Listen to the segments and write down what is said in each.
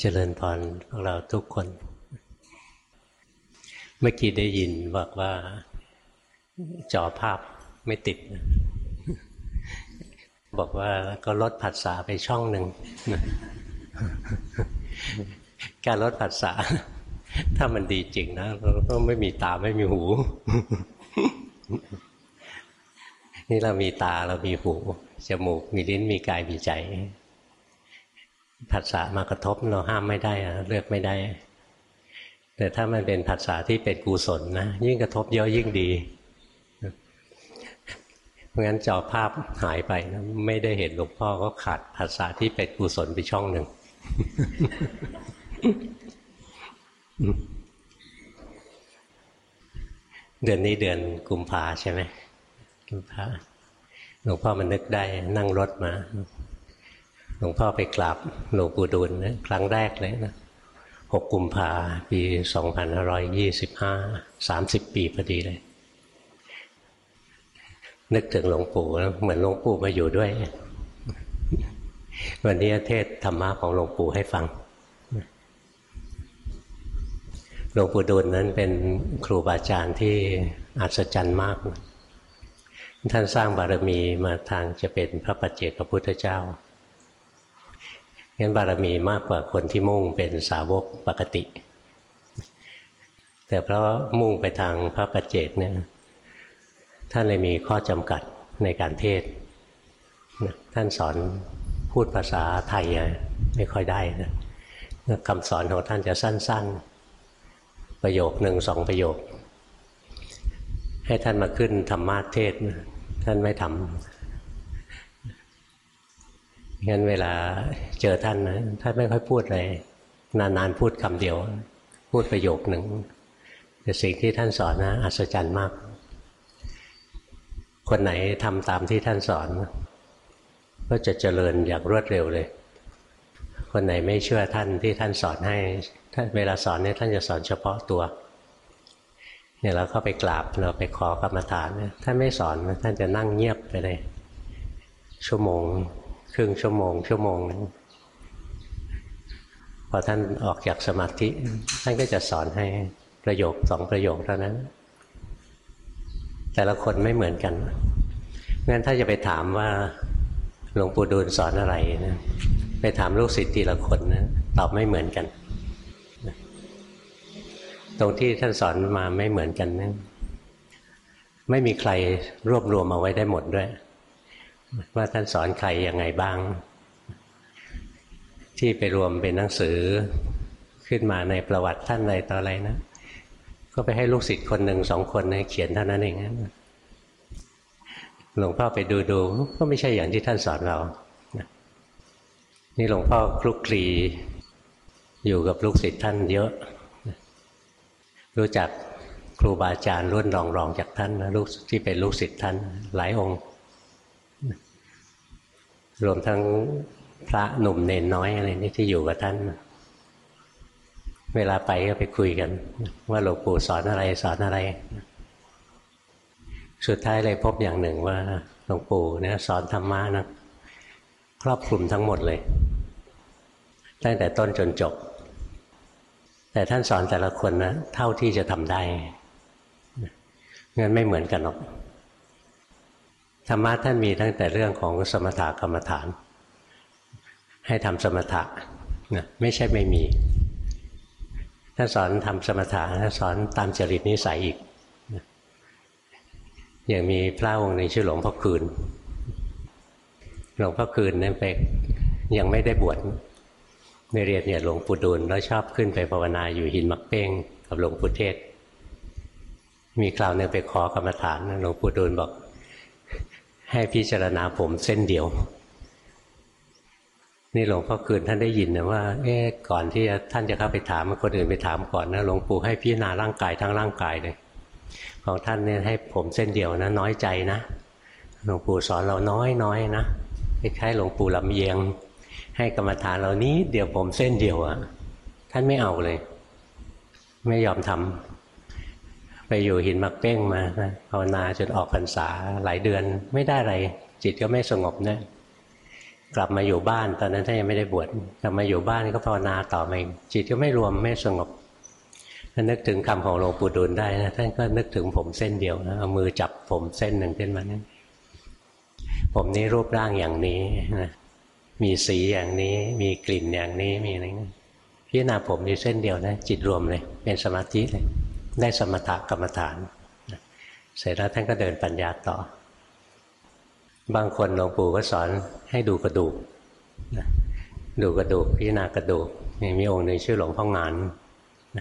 เจริญพรพวกเราทุกคน เมื่อกี้ได้ยินบอกว่าจอภาพไม่ติด บอกว่าก็ลดผัสสะไปช่องหนึ่ง การลดผัสสะถ้ามันดีจริงนะเราก็ไม่มีตาไม่มีหู นี่เรามีตาเรามีหู จมูก มีลิ้นมีกายมีใจ ผัสสะมากระทบเราห้ามไม่ได้เลือกไม่ได้ แต่ถ้ามันเป็นผัสสะที่เป็นกุศลนะยิ่งกระทบเยอะยิ่งดีเพราะงั้นจอภาพหายไปนะไม่ได้เห็นหลวงพ่อก็ขาดผัสสะที่เป็นกุศลไปช่องหนึ่งเดือนนี้เดือนกุมภาใช่ไหมกุมภาหลวงพ่อมันนึกได้นั่งรถมา หลวงพ่อไปกราบหลวงปู่ดูลนะครั้งแรกเลยนะหกกุมภาปีสองพันร้อยยี่สิบห้าสามสิบปีพอดีเลย นึกถึงหลวงปู่แล้วเหมือนหลวงปู่มาอยู่ด้วย วันนี้เทศธรรมะของหลวงปู่ให้ฟังหลวงปู่ดูลนั้นเป็นครูบาอาจารย์ที่อัศจรรย์มาก ท่านสร้างบารมีมาทางจะเป็นพระปัจเจกพระพุทธเจ้า งั้นบารมีมากกว่าคนที่มุ่งเป็นสาวกปกติ แต่เพราะมุ่งไปทางพระปัจเจกเนี่ยท่านเลยมีข้อจำกัดในการเทศ ท่านสอนพูดภาษาไทยไม่ค่อยได้นะคำสอนของท่านจะสั้น ๆ ประโยคหนึ่งสองประโยค ให้ท่านมาขึ้นธรรมาเทศ ท่านไม่ทำ งั้นเวลาเจอท่านนะท่านไม่ค่อยพูดเลย นานๆพูดคำเดียว พูดประโยคหนึ่งแต่สิ่งที่ท่านสอนนะอัศจรรย์มาก คนไหนทำตามที่ท่านสอน ก็จะเจริญอย่างรวดเร็วเลย คนไหนไม่เชื่อท่านที่ท่านสอนให้ท่านเวลาสอนเนี่ยท่านจะสอนเฉพาะตัวเนี่ยเราเข้าไปกราบเราไปขอกรรมฐานท่านไม่สอนท่านจะนั่งเงียบไปเลยชั่วโมง ครึ่งชั่วโมง ชั่วโมงนึงพอท่านออกจากสมาธิ ท่านก็จะสอนให้ประโยคสองประโยคเท่านั้น แต่ละคนไม่เหมือนกันงั้นถ้าจะไปถามว่าหลวงปู่ดูลสอนอะไรนะไปถามลูกศิษย์ทีละคนนะตอบไม่เหมือนกัน ตรงที่ท่านสอนมาไม่เหมือนกันนะไม่มีใครรวบรวมเอาไว้ได้หมดด้วย ว่าท่านสอนใครยังไงบ้าง ที่ไปรวมเป็นหนังสือขึ้นมาในประวัติท่านอะไรต่ออะไรนะ ก็ไปให้ลูกศิษย์คนหนึ่งสองคนนเขียนเท่านั้นเองหลวงพ่อไปดูดูก็ไม่ใช่อย่างที่ท่านสอนเรา นี่หลวงพ่อคลุกคลีอยู่กับลูกศิษย์ท่านเยอะ รู้จักครูบาอาจารย์รุ่นรองรองจากท่านนะลูกที่เป็นลูกศิษย์ท่านหลายองค์ รวมทั้งพระหนุ่มเนนน้อยอะไรนี่ที่อยู่กับท่านเวลาไปก็ไปคุยกัน ว่าหลวงปู่สอนอะไรสอนอะไร สุดท้ายเลยพบอย่างหนึ่งว่าหลวงปู่เนี่ยสอนธรรมะนะครอบคลุมทั้งหมดเลย ตั้งแต่ต้นจนจบ แต่ท่านสอนแต่ละคนนะเท่าที่จะทำได้งั้นไม่เหมือนกันหรอก ธรรมะท่านมีตั้งแต่เรื่องของสมถะกรรมฐาน ให้ทำสมถะนะไม่ใช่ไม่มีท่านสอนทำสมถะท่านสอนตามจริตนิสัยอีกอย่างมีพระองค์หนึ่งชื่อหลวงพ่อคืน หลวงพ่อคืนนั่นไปยังไม่ได้บวชไม่เรียนเนี่ยหลวงปู่ดูลแล้วชอบขึ้นไปภาวนาอยู่หินมักเป้งกับหลวงปู่เทศ มีคราวหนึ่งไปขอกรรมฐานหลวงปู่ดูลบอก ให้พิจารณาผมเส้นเดียว นี่หลวงพ่อคืนท่านได้ยินนะว่าเอ๊ก่อนที่ท่านจะเข้าไปถามคนอื่นไปถามก่อนนะหลวงปู่ให้พิจารณาร่างกายทั้งร่างกายเลยของท่านเนี่ยให้ผมเส้นเดียวนะ น้อยใจนะหลวงปู่สอนเราน้อยน้อยนะคล้ายหลวงปู่ลำเยียง ให้กรรมฐานเรานี้เดียวผมเส้นเดียวอะ่ะท่านไม่เอาเลย ไม่ยอมทำ ไปอยู่หินมักเป้งมาภาวนาจนออกพรรษาหลายเดือนไม่ได้อะไร จิตก็ไม่สงบเนะกลับมาอยู่บ้านตอนนั้นท่านยังไม่ได้บวชกลับมาอยู่บ้านก็ภาวนาต่อมาจิตก็ไม่รวมไม่สงบถ้านึกถึงคำของหลวงปู่ดูลได้นะท่านก็นึกถึงผมเส้นเดียวนะเอามือจับผมเส้นหนึ่งขึ้นมานั้นผมนี้รูปร่างอย่างนี้นะมีสีอย่างนี้ มีกลิ่นอย่างนี้มีอะไรเงี้ยพิจารณาผมอยู่เส้นเดียวนะจิตรวมเลย เป็นสมาธิเลย ได้สมถกรรมฐานเสร็จแล้วท่านก็เดินปัญญาต่อ บางคนหลวงปู่ก็สอนให้ดูกระดูกดูกระดูกพิจารณากระดูกมีองค์หนึ่งชื่อหลวงพ่องาน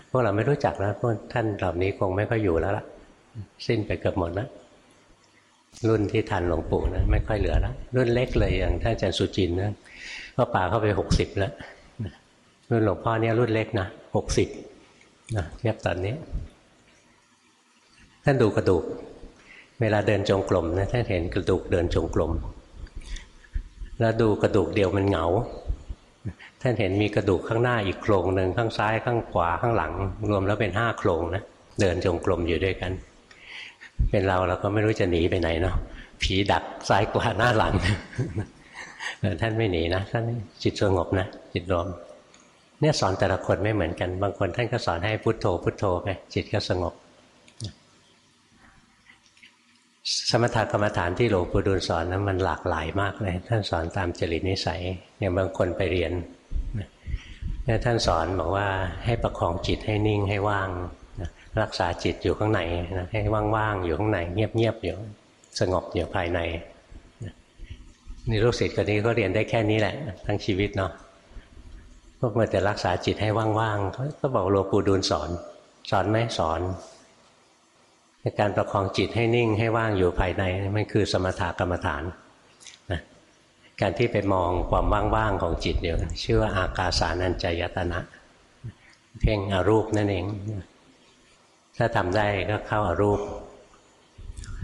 พวกเราไม่รู้จักแล้วพวกท่านเหล่านี้คงไม่ค่อยอยู่แล้วล่ะ สิ้นไปเกือบหมดแล้วรุ่นที่ทันหลวงปู่นะไม่ค่อยเหลือแล้วรุ่นเล็กเลยอย่างท่านอาจารย์สุจินนะพ่อป่าเข้าไปหกสิบแล้วรุ่นหลวงพ่อเนี่ยรุ่นเล็กนะหกสิบนะเทียบตอนนี้ ท่านดูกระดูก เวลาเดินจงกรมนะท่านเห็นกระดูกเดินจงกรมแล้วดูกระดูกเดียวมันเหงา ท่านเห็นมีกระดูกข้างหน้าอีกโครงหนึ่งข้างซ้ายข้างขวาข้างหลัง รวมแล้วเป็นห้าโครงนะเดินจงกรมอยู่ด้วยกัน เป็นเราเราก็ไม่รู้จะหนีไปไหนเนาะผีดักซ้ายขวาหน้าหลังท่านไม่หนีนะท่านจิตสงบนะจิตรวมเนี่ยสอนแต่ละคนไม่เหมือนกัน บางคนท่านก็สอนให้พุโทโธพุโทโธไปจิตก็สงบ สมถกรรมฐานที่หลวงปู่ดูลสอนนะมันหลากหลายมากเลย ท่านสอนตามจริตนิสัยอย่างบางคนไปเรียนนี่ท่านสอนบอกว่าให้ประคองจิตให้นิ่งให้ว่างรักษาจิตอยู่ข้างในนะให้ว่างๆอยู่ข้างในเงียบๆอยู่สงบอยู่ภายในนี่ลูกศิษย์คนนี้ก็เรียนได้แค่นี้แหละ ทั้งชีวิตเนาะพวกมันแต่รักษาจิตให้ว่างๆก็บอกหลวงปู่ดูลสอน สอนไหมสอน การประคองจิตให้นิ่งให้ว่างอยู่ภายในมันคือสมถกรรมฐานนะการที่ไปมองความว่างๆของจิตเดียวชื่อว่าอากาสานัญจายตนะ เพ่งอรูปนั่นเอง ถ้าทำได้ก็เข้าอารูป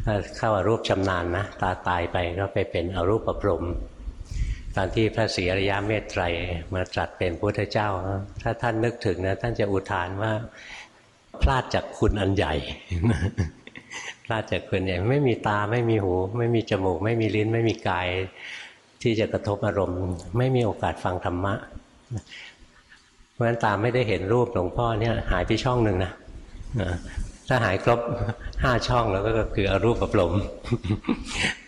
ถ้าเข้าอารูปชำนาญนะตาตายไปก็ไปเป็นอรูปประพรมตอนที่พระศรีอริยเมตไตรมาตรัสเป็นพุทธเจ้า ถ้าท่านนึกถึงนะท่านจะอุทานว่า พลาดจากคุณอันใหญ่พลาดจากคุณใหญ่ไม่มีตาไม่มีหู ไม่มีจมูก ไม่มีลิ้น ไม่มีกาย ที่จะกระทบอารมณ์ ไม่มีโอกาสฟังธรรมะเพราะฉะนั้นตาไม่ได้เห็นรูปหลวงพ่อเนี่ย หายไปช่องหนึ่งนะถ้าหายครบห้าช่องแล้วก็คืออรูปประลม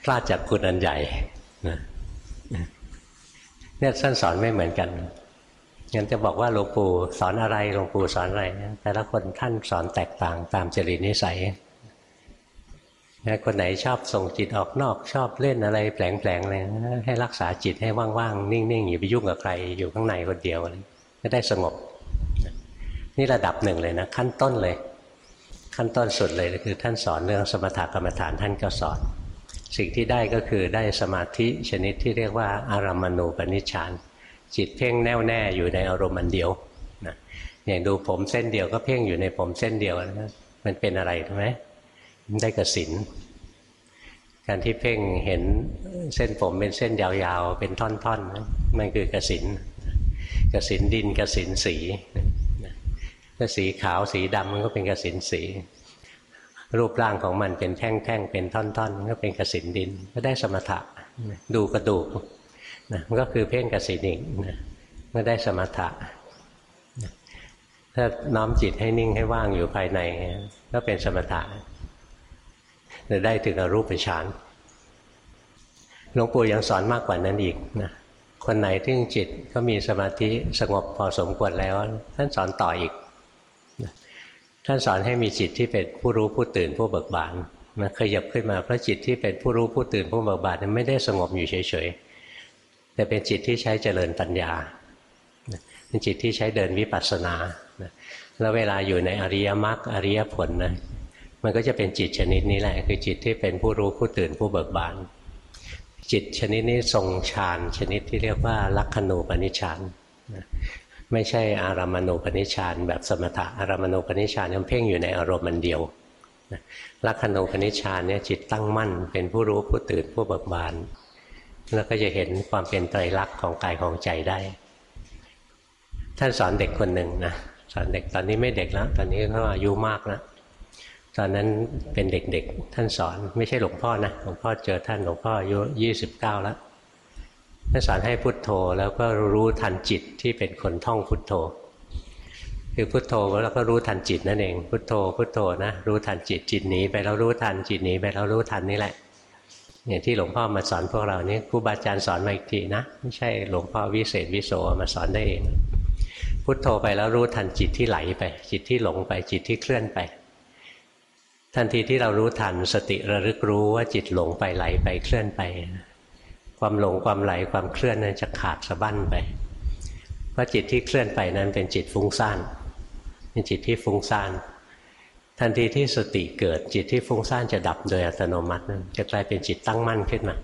พลาดจากคุณอันใหญ่เนี่ยท่านสอนไม่เหมือนกัน งั้นจะบอกว่าหลวงปู่สอนอะไรหลวงปู่สอนอะไรแต่ละคนท่านสอนแตกต่างตามจริตนิสัยคนไหนชอบส่งจิตออกนอก ชอบเล่นอะไรแผลงๆอะไรให้รักษาจิตให้ว่างๆ นิ่งๆอย่าไปยุ่งกับใครอยู่ข้างในคนเดียวก็ได้สงบ นี่ระดับหนึ่งเลยนะ ขั้นต้นเลย ขั้นต้นสุดเลยคือท่านสอนเรื่องสมถกรรมฐานท่านก็สอน สิ่งที่ได้ก็คือได้สมาธิชนิดที่เรียกว่าอารามณูปนิชฌาน จิตเพ่งแน่วแน่อยู่ในอารมณ์อันเดียวนะอย่างดูผมเส้นเดียวก็เพ่งอยู่ในผมเส้นเดียวนะมันเป็นอะไรใช่ไหมได้กสินการที่เพ่งเห็นเส้นผมเป็นเส้นยาวๆ เป็นท่อนๆมันคือกสินกสินดินกสินสีถ้าสีขาวสีดำมันก็เป็นกสินสี รูปร่างของมันเป็นแท่งๆเป็นท่อนๆก็เป็นกสินดิน ก็ได้สมถะดูกระดูก นะมันก็คือเพ่งกสินิกนะเมื่อได้สมถะถ้าน้อมจิตให้นิ่งให้ว่างอยู่ภายใน ก็เป็นสมถะจะได้ถึงอรูปฌานหลวงปู่ยังสอนมากกว่านั้นอีกนะคนไหนที่จิตก็มีสมาธิสงบพอสมควรแล้ว ท่านสอนต่ออีกท่านสอนให้มีจิตที่เป็นผู้รู้ผู้ตื่นผู้เบิกบานนะขยับขึ้นมาเพราะจิตที่เป็นผู้รู้ผู้ตื่นผู้เบิกบานไม่ได้สงบอยู่เฉย แต่เป็นจิตที่ใช้เจริญปัญญาเป็นจิตที่ใช้เดินวิปัสสนาแล้วเวลาอยู่ในอริยมรรคอริยผลนะมันก็จะเป็นจิตชนิดนี้แหละ คือจิตที่เป็นผู้รู้ผู้ตื่นผู้เบิกบานจิตชนิดนี้ทรงฌานชนิดที่เรียกว่าลักขณูปนิชฌานไม่ใช่อารามณูปนิชฌานแบบสมถะอารามณูปนิชฌานยังเพ่งอยู่ในอารมณ์มันเดียวลักขณูปนิชฌานเนี่ยจิตตั้งมั่น เป็นผู้รู้ผู้ตื่นผู้เบิกบาน แล้วก็จะเห็นความเป็นไตรลักษณ์ของกายของใจได้ ท่านสอนเด็กคนหนึ่งนะสอนเด็กตอนนี้ไม่เด็กแล้ว ตอนนี้เขาอายุมากแล้วตอนนั้นเป็นเด็กๆ ท่านสอนไม่ใช่หลวงพ่อนะหลวงพ่อเจอท่านหลวงพ่ออายุยี่สิบเก้าแล้วท่านสอนให้พุทโธแล้วก็รู้ทันจิตที่เป็นคนท่องพุทโธ คือพุทโธแล้วก็รู้ทันจิตนั่นเอง พุทโธพุทโธนะรู้ทันจิตจิตหนีไปแล้วรู้ทันจิตหนีไปแล้วรู้ทันนี่แหละ อย่างที่หลวงพ่อมาสอนพวกเรานี่ครูบาอาจารย์สอนมาอีกทีนะ ไม่ใช่หลวงพ่อวิเศษวิโสมาสอนได้เอง พุทโธไปแล้วรู้ทันจิตที่ไหลไป จิตที่หลงไปจิตที่เคลื่อนไป ทันทีที่เรารู้ทันสติระลึกรู้ว่าจิตหลงไปไหลไปเคลื่อนไป ความหลงความไหลความเคลื่อนนั้นจะขาดสะบั้นไปเพราะจิตที่เคลื่อนไปนั้นเป็นจิตฟุ้งซ่านเป็นจิตที่ฟุ้งซ่าน ทันทีที่สติเกิดจิตที่ฟุ้งซ่านจะดับโดยอัตโนมัตินั้นจะกลายเป็นจิตตั้งมั่นขึ้นมา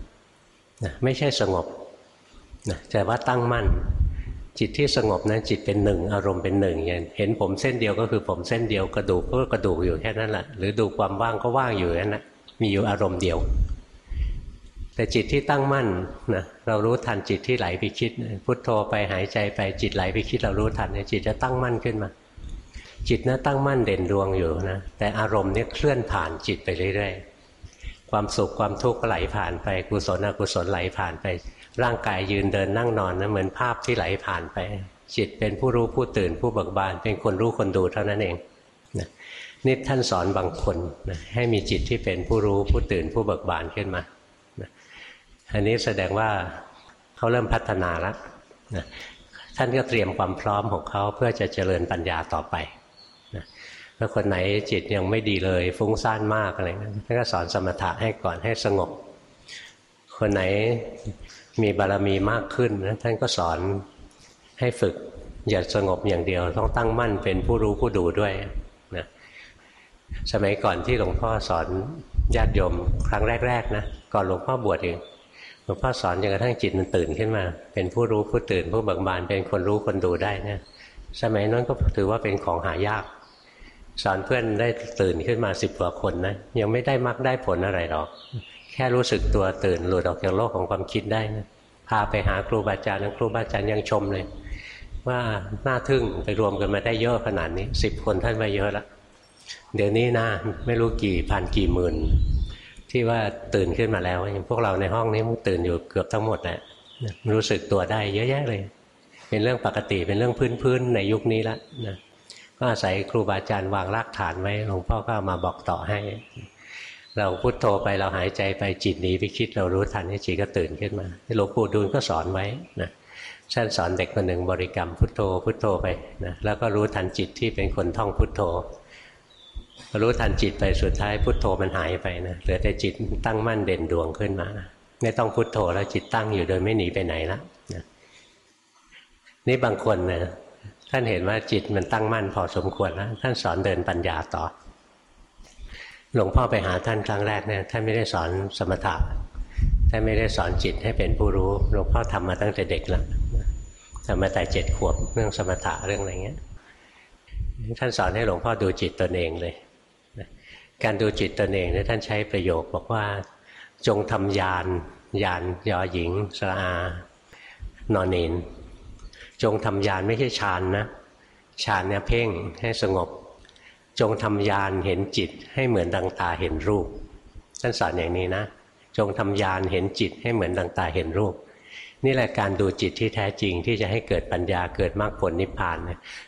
นะไม่ใช่สงบนะแต่ว่าตั้งมั่น จิตที่สงบนั้นจิตเป็นหนึ่งอารมณ์เป็นหนึ่งอย่างเห็นผมเส้นเดียวก็คือผมเส้นเดียวกระดูกก็กระดูกอยู่แค่นั้นแหละหรือดูความว่างก็ว่างอยู่นั่นแหละมีอยู่อารมณ์เดียว แต่จิตที่ตั้งมั่นนะเรารู้ทันจิตที่ไหลไปคิด พุทโธไปหายใจไปจิตไหลไปคิดเรารู้ทันจิตจะตั้งมั่นขึ้นมา จิตนะตั้งมั่นเด่นดวงอยู่นะแต่อารมณ์เนี่ยเคลื่อนผ่านจิตไปเรื่อยๆ ความสุขความทุกข์ก็ไหลผ่านไปกุศลอกุศลไหลผ่านไป ร่างกายยืนเดินนั่งนอนนะเหมือนภาพที่ไหลผ่านไป จิตเป็นผู้รู้ผู้ตื่นผู้เบิกบาน เป็นคนรู้คนดูเท่านั้นเองนะนี่ท่านสอนบางคนนะให้มีจิตที่เป็นผู้รู้ผู้ตื่นผู้เบิกบานขึ้นมาอันนี้แสดงว่าเขาเริ่มพัฒนาแล้วนะท่านก็เตรียมความพร้อมของเขาเพื่อจะเจริญปัญญาต่อไป ถ้าคนไหนจิตยังไม่ดีเลย ฟุ้งซ่านมากอะไรนะท่านก็สอนสมถะให้ก่อนให้สงบ คนไหนมีบารมีมากขึ้นนะท่านก็สอนให้ฝึก อย่าสงบอย่างเดียว ต้องตั้งมั่นเป็นผู้รู้ผู้ดูด้วยนะสมัยก่อนที่หลวงพ่อสอนญาติโยมครั้งแรก ๆ นะก่อนหลวงพ่อบวชเองหลวงพ่อสอนจนกระทั่งจิตมันตื่นขึ้นมา เป็นผู้รู้ผู้ตื่นผู้เบิกบานเป็นคนรู้คนดูได้เนี่ยสมัยนั้นก็ถือว่าเป็นของหายาก สอนเพื่อนได้ตื่นขึ้นมาสิบกว่าคนนะยังไม่ได้มักได้ผลอะไรหรอก แค่รู้สึกตัวตื่นหลุดออกจากโลกของความคิดได้นะพาไปหาครูบาอาจารย์ครูบาอาจารย์ยังชมเลย ว่าน่าทึ่งไปรวมกันมาได้เยอะขนาดนี้สิบคนท่านมาเยอะแล้วเดี๋ยวนี้นะไม่รู้กี่พันกี่หมื่นที่ว่าตื่นขึ้นมาแล้วอย่างพวกเราในห้องนี้มันตื่นอยู่เกือบทั้งหมดแหละรู้สึกตัวได้เยอะแยะเลย เป็นเรื่องปกติเป็นเรื่องพื้นๆในยุคนี้ละนะ ก็อาศัยครูบาอาจารย์วางรากฐานไว้หลวงพ่อก็มาบอกต่อให้ เราพุโทโธไปเราหายใจไปจิตหนีไปคิดเรารู้ทันให้จิตก็ตื่นขึ้นมาหลวงปู่ดูลก็สอนไว้นะท่านสอนเด็กคนหนึ่งบริกรรมพุทโธพุทโธไปนะแล้วก็รู้ทันจิตที่เป็นคนท่องพุทโธ รู้ทันจิตไปสุดท้ายพุทโธมันหายไปนะเหลือแต่จิตตั้งมั่นเด่นดวงขึ้นมาไม่ต้องพุทโธแล้วจิตตั้งอยู่โดยไม่หนีไปไหนละนะนี่บางคนนะ ท่านเห็นว่าจิตมันตั้งมั่นพอสมควรแล้วท่านสอนเดินปัญญาต่อ หลวงพ่อไปหาท่านครั้งแรกเนี่ยท่านไม่ได้สอนสมถะท่านไม่ได้สอนจิตให้เป็นผู้รู้หลวงพ่อทำมาตั้งแต่เด็กแล้วทำมาแต่เจ็ดขวบเรื่องสมถะเรื่องอะไรเงี้ยท่านสอนให้หลวงพ่อดูจิตตนเองเลยการดูจิตตนเองเนี่ยท่านใช้ประโยคบอกว่าจงทำยานยานยอหญิงสระอานอนเนน จงทำยานไม่ใช่ฌานนะฌานเนี่ยเพ่งให้สงบ จงทำยานเห็นจิตให้เหมือนดังตาเห็นรูปท่านสอนอย่างนี้นะ จงทำยานเห็นจิตให้เหมือนดังตาเห็นรูป นี่แหละการดูจิตที่แท้จริงที่จะให้เกิดปัญญาเกิดมรรคผลนิพพาน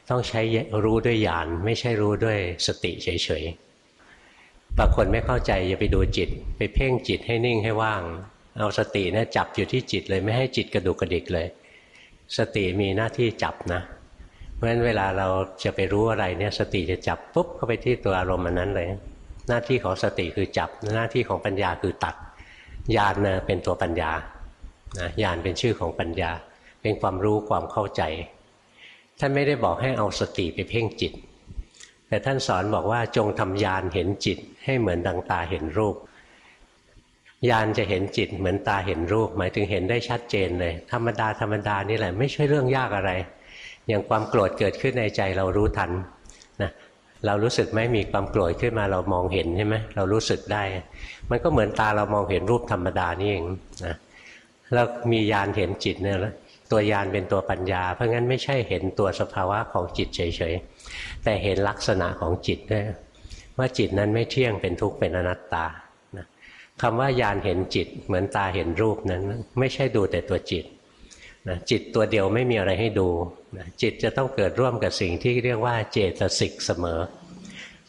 ต้องใช้รู้ด้วยญาณไม่ใช่รู้ด้วยสติเฉยๆบางคนไม่เข้าใจอย่าไปดูจิต ไปเพ่งจิตให้นิ่งให้ว่าง เอาสตินะจับอยู่ที่จิตเลยไม่ให้จิตกระดุกกระดิกเลย สติมีหน้าที่จับนะเพราะฉะนั้นเวลาเราจะไปรู้อะไรเนี่ยสติจะจับปุ๊บเข้าไปที่ตัวอารมณ์มันนั้นเลย หน้าที่ของสติคือจับหน้าที่ของปัญญาคือตัดญาณนะเป็นตัวปัญญานะญาณเป็นชื่อของปัญญา เป็นความรู้ความเข้าใจ ท่านไม่ได้บอกให้เอาสติไปเพ่งจิต แต่ท่านสอนบอกว่าจงทำยานเห็นจิตให้เหมือนดังตาเห็นรูป ยานจะเห็นจิตเหมือนตาเห็นรูป หมายถึงเห็นได้ชัดเจนเลย ธรรมดาธรรมดานี่แหละไม่ใช่เรื่องยากอะไร อย่างความโกรธเกิดขึ้นในใจเรารู้ทันนะเรารู้สึกไหมมีความโกรธขึ้นมาเรามองเห็นใช่ไหมเรารู้สึกได้ มันก็เหมือนตาเรามองเห็นรูปธรรมดานี่เองนะแล้วมียานเห็นจิตเนี่ยแล้วตัวยานเป็นตัวปัญญา เพราะงั้นไม่ใช่เห็นตัวสภาวะของจิตเฉยๆ แต่เห็นลักษณะของจิตด้วยว่าจิตนั้นไม่เที่ยงเป็นทุกข์เป็นอนัตตา คำว่ายานเห็นจิต เหมือนตาเห็นรูปนั้น ไม่ใช่ดูแต่ตัวจิตนะจิตตัวเดียวไม่มีอะไรให้ดูนะจิตจะต้องเกิดร่วมกับสิ่งที่เรียกว่าเจตสิกเสมอ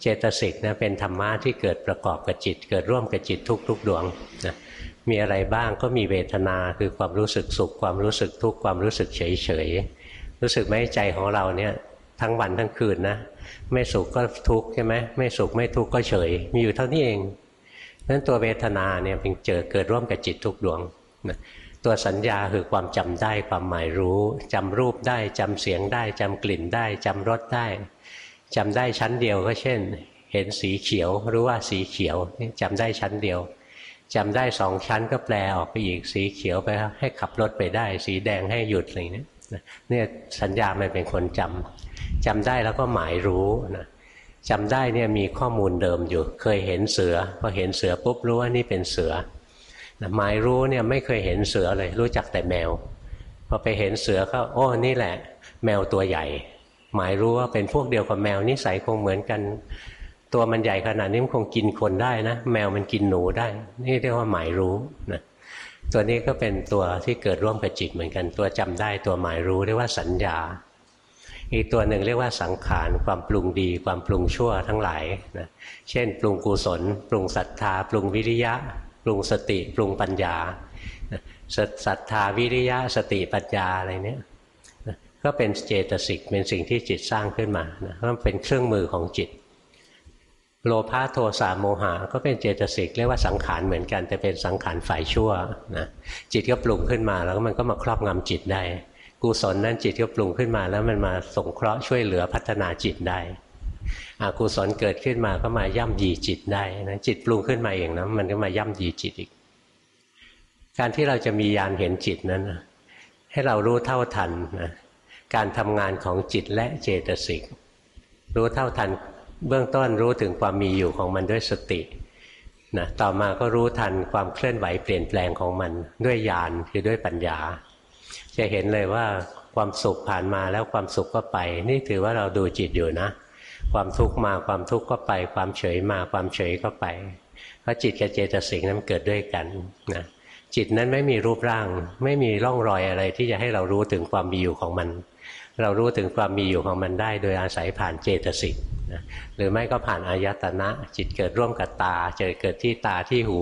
เจตสิกนะเป็นธรรมะที่เกิดประกอบกับจิต เกิดร่วมกับจิตทุกๆดวงนะมีอะไรบ้างก็มีเวทนาคือความรู้สึกสุข ความรู้สึกทุกข์ความรู้สึกเฉยเฉยรู้สึกไหมใจของเราเนี่ยทั้งวันทั้งคืนนะ ไม่สุขก็ทุกข์ใช่ไหมไม่สุขไม่ทุกข์ก็เฉย มีอยู่เท่านี้เอง นั้นตัวเวทนาเนี่ยเป็นเจอเกิดร่วมกับจิตทุกดวงนะตัวสัญญาคือความจำได้ความหมายรู้จำรูปได้จำเสียงได้จำกลิ่นได้จำรสได้จำได้ชั้นเดียวก็เช่น เห็นสีเขียวรู้ว่าสีเขียวจำได้ชั้นเดียวจำได้สองชั้นก็แปลออกไปอีกสีเขียวไปให้ขับรถไปได้ สีแดงให้หยุดอะไรเนี้ยเนี่ยสัญญามันเป็นคนจำจำได้แล้วก็หมายรู้นะ จำได้เนี่ยมีข้อมูลเดิมอยู่ เคยเห็นเสือพอเห็นเสือปุ๊บรู้ว่านี่เป็นเสือหมายรู้เนี่ยไม่เคยเห็นเสือเลย รู้จักแต่แมวพอไปเห็นเสือก็โอ้นี่แหละ แมวตัวใหญ่ หมายรู้ว่าเป็นพวกเดียวกับแมวนิสัยคงเหมือนกัน ตัวมันใหญ่ขนาดนี้มันคงกินคนได้นะแมวมันกินหนูได้ นี่เรียกว่าหมายรู้นะตัวนี้ก็เป็นตัวที่เกิดร่วมกับจิตเหมือนกัน ตัวจำได้ตัวหมายรู้เรียกว่าสัญญา อีกตัวหนึ่งเรียกว่าสังขารความปรุงดี ความปรุงชั่วทั้งหลายนะเช่น ปรุงกุศล ปรุงศรัทธา ปรุงวิริยะ ปรุงสติ ปรุงปัญญาศรัทธาวิริยะสติปัญญาอะไรเนี้ยก็เป็นเจตสิกเป็นสิ่งที่จิตสร้างขึ้นมานะมันเป็นเครื่องมือของจิต โลภะโทสะโมหะก็เป็นเจตสิกเรียกว่าสังขารเหมือนกันแต่เป็นสังขารฝ่ายชั่วนะจิตก็ปรุงขึ้นมาแล้วมันก็มาครอบงำจิตได้ กุศลนั้นจิตก็ปรุงขึ้นมา แล้วมันมาสงเคราะห์ช่วยเหลือพัฒนาจิตได้อกุศลเกิดขึ้นมาก็มาย่ำยีจิตได้นะจิตปรุงขึ้นมาเองนะมันก็มาย่ำยีจิตอีก การที่เราจะมียานเห็นจิตนั้นให้เรารู้เท่าทันนะการทำงานของจิตและเจตสิกรู้เท่าทันเบื้องต้นรู้ถึงความมีอยู่ของมันด้วยสตินะต่อมาก็รู้ทันความเคลื่อนไหวเปลี่ยนแปลงของมันด้วยญาณคือด้วยปัญญา จะเห็นเลยว่าความสุขผ่านมาแล้วความสุขก็ไป นี่ถือว่าเราดูจิตอยู่นะ ความทุกข์มาความทุกข์ก็ไป ความเฉยมาความเฉยก็ไป เพราะจิตกับเจตสิกนั้นเกิดด้วยกันนะจิตนั้นไม่มีรูปร่าง ไม่มีร่องรอยอะไรที่จะให้เรารู้ถึงความมีอยู่ของมัน เรารู้ถึงความมีอยู่ของมันได้ โดยอาศัยผ่านเจตสิกนะหรือไม่ก็ผ่านอายตนะ จิตเกิดร่วมกับตาเจอเกิดที่ตาที่หู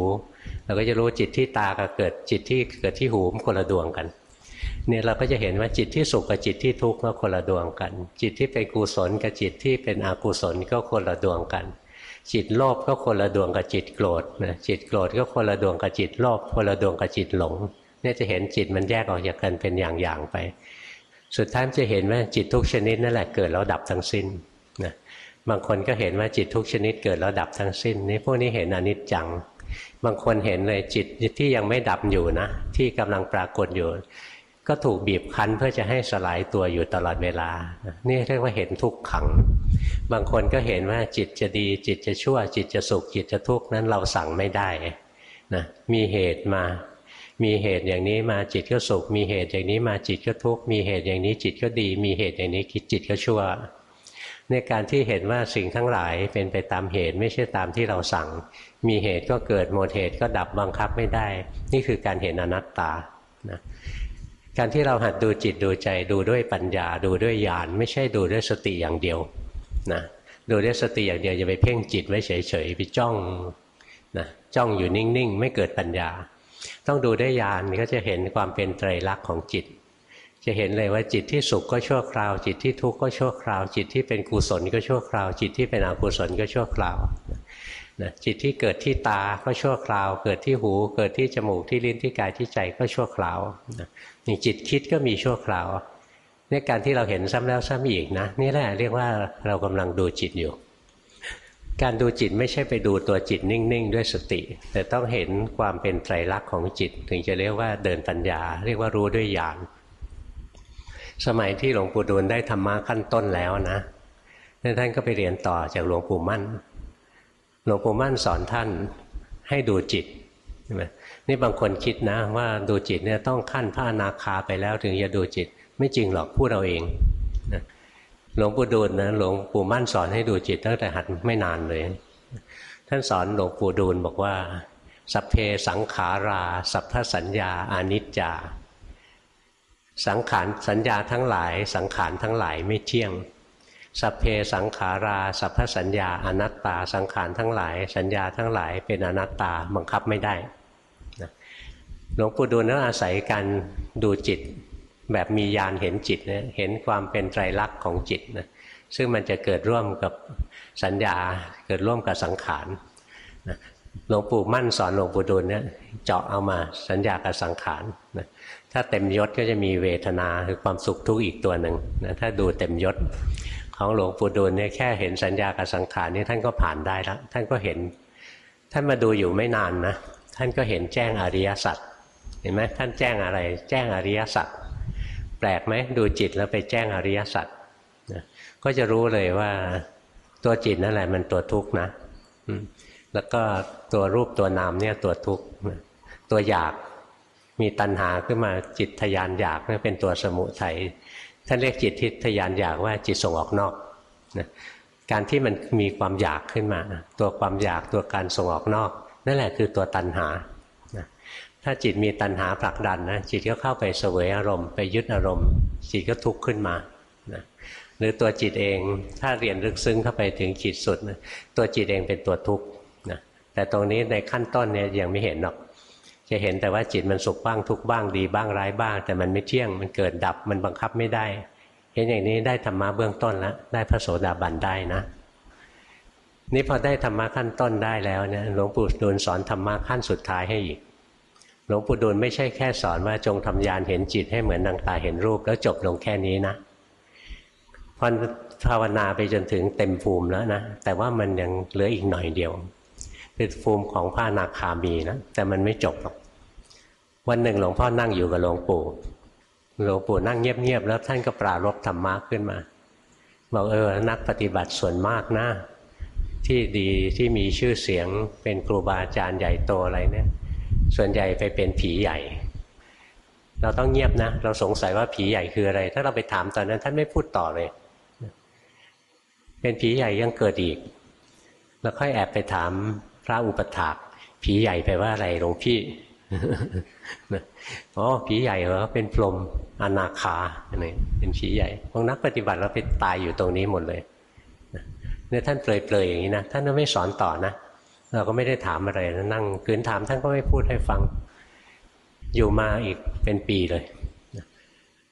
เราก็จะรู้จิตที่ตากับเกิดจิตที่เกิดที่หูมันคนละดวงกัน เนี่ยเราก็จะเห็นว่าจิตที่สุขกับจิตที่ทุกข์ก็คนละดวงกัน จิตที่เป็นกุศลกับจิตที่เป็นอกุศลก็คนละดวงกัน จิตโลภก็คนละดวงกับจิตโกรธนะจิตโกรธก็คนละดวงกับจิตโลภคนละดวงกับจิตหลงเนี่ยจะเห็นจิตมันแยกออกจากกันเป็นอย่างๆไป สุดท้ายจะเห็นว่าจิตทุกชนิดนั่นแหละเกิดแล้วดับทั้งสิ้นนะบางคนก็เห็นว่าจิตทุกชนิดเกิดแล้วดับทั้งสิ้นนี่พวกนี้เห็นอนิจจัง บางคนเห็นเลยจิตที่ยังไม่ดับอยู่นะ ที่กำลังปรากฏอยู่ ก็ถูกบีบคั้นเพื่อจะให้สลายตัวอยู่ตลอดเวลา นี่เรียกว่าเห็นทุกขัง บางคนก็เห็นว่าจิตจะดี จิตจะชั่ว จิตจะสุข จิตจะทุกข์นั้นเราสั่งไม่ได้นะมีเหตุมา มีเหตุอย่างนี้มาจิตก็สุข มีเหตุอย่างนี้มาจิตก็ทุกข์ มีเหตุอย่างนี้จิตก็ดี มีเหตุอย่างนี้จิตก็ชั่วในการที่เห็นว่าสิ่งทั้งหลายเป็นไปตามเหตุไม่ใช่ตามที่เราสั่ง มีเหตุก็เกิดหมดเหตุก็ดับบังคับไม่ได้ นี่คือการเห็นอนัตตานะ การที่เราหัดดูจิตดูใจดูด้วยปัญญาดูด้วยญาณไม่ใช่ดูด้วยสติอย่างเดียวนะดูด้วยสติอย่างเดียวจะไปเพ่งจิตไว้เฉยๆไปจ้องนะจ้องอยู่นิ่งๆ ไม่เกิดปัญญา ต้องดูด้วยญาณก็จะเห็นความเป็นไตรลักษณ์ของจิต จะเห็นเลยว่าจิตที่สุขก็ชั่วคราว จิตที่ทุกข์ก็ชั่วคราว จิตที่เป็นกุศลก็ชั่วคราว จิตที่เป็นอกุศลก็ชั่วคราวนะ จิตที่เกิดที่ตาก็ชั่วคราว เกิดที่หู เกิดที่จมูกที่ลิ้นที่กายที่ใจก็ชั่วคราวนะนี่จิตคิดก็มีชั่วคราวนี่การที่เราเห็นซ้ำแล้วซ้ำอีกนะนี่แหละเรียกว่าเรากำลังดูจิตอยู่ การดูจิตไม่ใช่ไปดูตัวจิตนิ่ง ๆ ด้วยสติ แต่ต้องเห็นความเป็นไตรลักษณ์ของจิต ถึงจะเรียกว่าเดินปัญญา เรียกว่ารู้ด้วยญาณสมัยที่หลวงปู่ดูลได้ธรรมะขั้นต้นแล้วนะท่านก็ไปเรียนต่อจากหลวงปู่มั่น ลวงปู่มั่นสอนท่านให้ดูจิตใช่ไหมนี่บางคนคิดนะว่าดูจิตเนี่ยต้องขั้นพระอนาคาไปแล้วถึงจะดูจิต ไม่จริงหรอกพูดเอาเองนะหลวงปู่ดูลนะหลวงปู่มั่นสอนให้ดูจิตตั้งแต่หัดไม่นานเลย ท่านสอนหลวงปู่ดูลบอกว่า สัพเพสังขารา สัพพสัญญาอนิจจา สังขารสัญญาทั้งหลาย สังขารทั้งหลายไม่เที่ยง สัพเพสังขาราสัพพสัญญาอนัตตาสังขารทั้งหลาย สัญญาทั้งหลายเป็นอนัตตาบังคับไม่ได้หลวงปู่ดูลนั้นอาศัยการดูจิตแบบมียานเห็นจิตเนี่ยเห็นความเป็นไตรลักษณ์ของจิตนะซึ่งมันจะเกิดร่วมกับสัญญาเกิดร่วมกับสังขารหลวงปู่มั่นสอนหลวงปู่ดูลเนี่ยเจาะเอามาสัญญากับสังขารนะถ้าเต็มยศก็จะมีเวทนาคือความสุขทุกข์อีกตัวหนึ่งนะถ้าดูเต็มยศ ของหลวงปู่ดูลเนี่ยแค่เห็นสัญญากับสังขารนี่ท่านก็ผ่านได้แล้วท่านก็เห็น ท่านมาดูอยู่ไม่นานนะท่านก็เห็นแจ้งอริยสัจเห็นไหมท่านแจ้งอะไร แจ้งอริยสัจแปลกไหมดูจิตแล้วไปแจ้งอริยสัจก็จะรู้เลยว่าตัวจิตนั่นแหละมันตัวทุกข์นะแล้วก็ตัวรูปตัวนามเนี่ยตัวทุกข์ตัวอยากมีตัณหาขึ้นมาจิตทยานอยากนี่เป็นตัวสมุทัย ท่านเรียกจิตทิทยานอยากว่าจิตส่งออกนอกนะการที่มันมีความอยากขึ้นมา ตัวความอยากตัวการส่งออกนอก นั่นแหละคือตัวตัณหานะถ้าจิตมีตัณหาผลักดันนะจิตก็เข้าไปเสวยอารมณ์ไปยึดอารมณ์ จิตก็ทุกข์ขึ้นมานะหรือตัวจิตเองถ้าเรียนลึกซึ้งเข้าไปถึงจิตสุดนะตัวจิตเองเป็นตัวทุกข์นะแต่ตรงนี้ในขั้นต้นเนี่ยยังไม่เห็นหรอก จะเห็นแต่ว่าจิตมันสุขบ้างทุกบ้างดีบ้างร้ายบ้าง แต่มันไม่เที่ยงมันเกิดดับมันบังคับไม่ได้ เห็นอย่างนี้ได้ธรรมะเบื้องต้นแล้วได้พระโสดาบันได้นะ นี่พอได้ธรรมะขั้นต้นได้แล้วเนี่ยหลวงปู่ดูลสอนธรรมะขั้นสุดท้ายให้อีกหลวงปู่ดูลไม่ใช่แค่สอนว่าจงทำยานเห็นจิตให้เหมือนดังตาเห็นรูปแล้วจบลงแค่นี้นะพอภาวนาไปจนถึงเต็มภูมิแล้วนะแต่ว่ามันยังเหลืออีกหน่อยเดียวคือภูมิของพระนาคามีนะแต่มันไม่จบหรอก วันหนึ่งหลวงพ่อนั่งอยู่กับหลวงปู่หลวงปู่นั่งเงียบๆแล้วท่านก็ปรารบธรรมะขึ้นมาบอกเออนักปฏิบัติส่วนมากนะที่ดีที่มีชื่อเสียงเป็นครูบาอาจารย์ใหญ่โตอะไรเนี่ย ส่วนใหญ่ไปเป็นผีใหญ่ เราต้องเงียบนะ เราสงสัยว่าผีใหญ่คืออะไร ถ้าเราไปถามตอนนั้นท่านไม่พูดต่อเลย เป็นผีใหญ่ยังเกิดอีก แล้วค่อยแอบไปถามพระอุปถากผีใหญ่ไปว่าอะไรหลวงพี่ อ๋อผีใหญ่เหรอเป็นพรมอนาคาอะไรเป็นผีใหญ่พวกนักปฏิบัติเราไปตายอยู่ตรงนี้หมดเลยเนี่ยท่านเปลยๆอย่างนี้นะท่านก็ไม่สอนต่อนะเราก็ไม่ได้ถามอะไรนะนั่งคืนถามท่านก็ไม่พูดให้ฟัง อยู่มาอีกเป็นปีเลย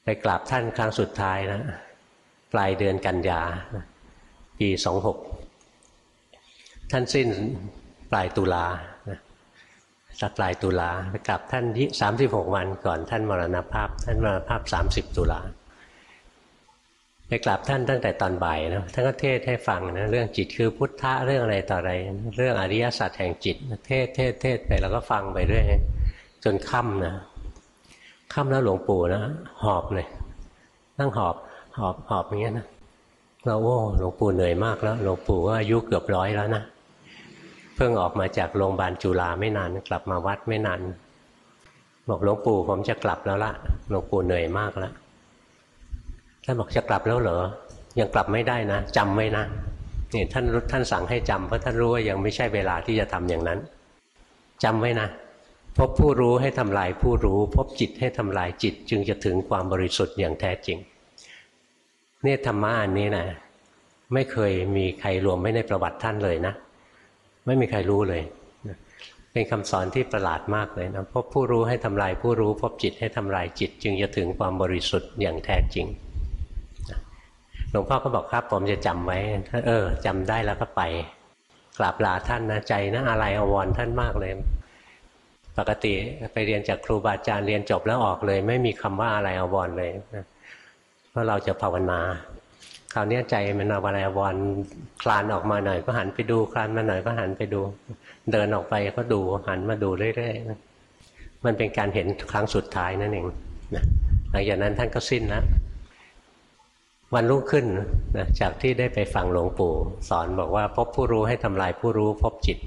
ไปกราบท่านครั้งสุดท้ายนะปลายเดือนกันยาปีสองหกท่านสิ้นปลายตุลา สักปลายตุลาไปกลับท่านที่สามสิบหกวันก่อนท่านมรณภาพ ท่านมรณภาพสามสิบตุลาไปกราบท่านตั้งแต่ตอนบ่ายนะท่านก็เทศให้ฟังนะเรื่องจิตคือพุทธะเรื่องอะไรต่ออะไร เรื่องอริยสัจแห่งจิต เทศเทศเทศไปแล้วก็ฟังไปเรื่อยจนค่ำนะค่ำแล้วหลวงปู่นะหอบเลยนั่งหอบหอบหอบอย่างเงี้ยนะเราโอ้หลวงปู่เหนื่อยมากแล้วหลวงปู่ก็อายุเกือบร้อยแล้วนะ เพิ่งออกมาจากโรงพยาบาลจุฬาไม่นาน กลับมาวัดไม่นานบอกหลวงปู่ผมจะกลับแล้วละหลวงปู่เหนื่อยมากแล้วท่านบอกจะกลับแล้วเหรอยังกลับไม่ได้นะจำไว้นะนี่ท่านท่านสั่งให้จำเพราะท่านรู้ว่ายังไม่ใช่เวลาที่จะทำอย่างนั้นจำไว้นะพบผู้รู้ให้ทำลายผู้รู้ พบจิตให้ทำลายจิต จึงจะถึงความบริสุทธิ์อย่างแท้จริงเนี่ยธรรมะอันนี้นะไม่เคยมีใครรวมไว้ในประวัติท่านเลยนะ ไม่มีใครรู้เลย เป็นคำสอนที่ประหลาดมากเลยนะพบผู้รู้ให้ทำลายผู้รู้ พบจิตให้ทำลายจิต จึงจะถึงความบริสุทธิ์อย่างแท้จริงหลวงพ่อก็บอกครับ ผมจะจำไว้ถ้าเออจำได้แล้วก็ไปกราบลาท่านนะใจนะอะไรอววรท่านมากเลย ปกติไปเรียนจากครูบาอาจารย์เรียนจบแล้วออกเลย ไม่มีคำว่าอะไรอววรเลยเพราะเราจะภาวนา คราวนี้ใจมันเอาอะไรวอนคลานออกมาหน่อย ก็หันไปดูคลานมาหน่อยก็หันไปดู เดินออกไปก็ดูหันมาดูเรื่อยๆมันเป็นการเห็นครั้งสุดท้ายนั่นเองนะหลังจากนั้นท่านก็สิ้นแล้ววันรุ่งขึ้นนะจากที่ได้ไปฟังหลวงปู่ สอนบอกว่าพบผู้รู้ให้ทำลายผู้รู้พบจิต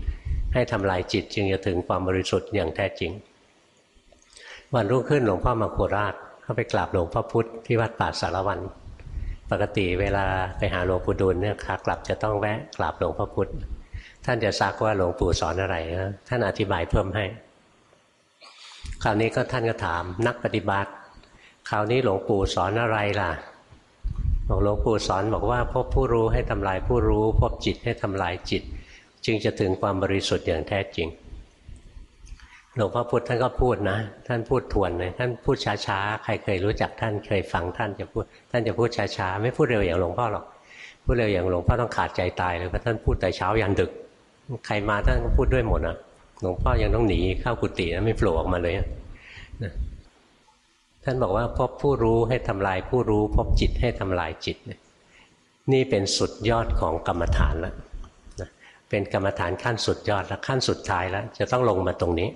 ให้ทำลายจิตจึงจะถึงความบริสุทธิ์อย่างแท้จริง วันรุ่งขึ้นหลวงพ่อมาโคราชเข้าไปกราบหลวงพ่อพุธที่วัดป่าสารวัน ปกติเวลาไปหาหลวงปู่ดูลเนี่ยขากลับจะต้องแวะกราบหลวงพ่อพุธท่านจะซักว่าหลวงปู่สอนอะไรนะท่านอธิบายเพิ่มให้ คราวนี้ก็ท่านก็ถามนักปฏิบัติ คราวนี้หลวงปู่สอนอะไรล่ะบอกหลวงปู่สอนบอกว่าพบผู้รู้ให้ทำลายผู้รู้ พบจิตให้ทำลายจิต จึงจะถึงความบริสุทธิ์อย่างแท้จริง หลวงพ่อพุธท่านก็พูดนะ ท่านพูดทวนเลยท่านพูดช้าๆ ใครเคยรู้จักท่านเคยฟังท่านจะพูด ท่านจะพูดช้าๆ ไม่พูดเร็วอย่างหลวงพ่อหรอก พูดเร็วอย่างหลวงพ่อต้องขาดใจตายเลยเพราะท่านพูดแต่เช้ายันดึก ใครมาท่านก็พูดด้วยหมดนะหลวงพ่อยังต้องหนีเข้ากุฏิแล้วไม่โผล่ออกมาเลยนะท่านบอกว่าพบผู้รู้ให้ทำลายผู้รู้ พบจิตให้ทำลายจิต นี่เป็นสุดยอดของกรรมฐานแล้วเป็นกรรมฐานขั้นสุดยอดและขั้นสุดท้ายแล้วจะต้องลงมาตรงนี้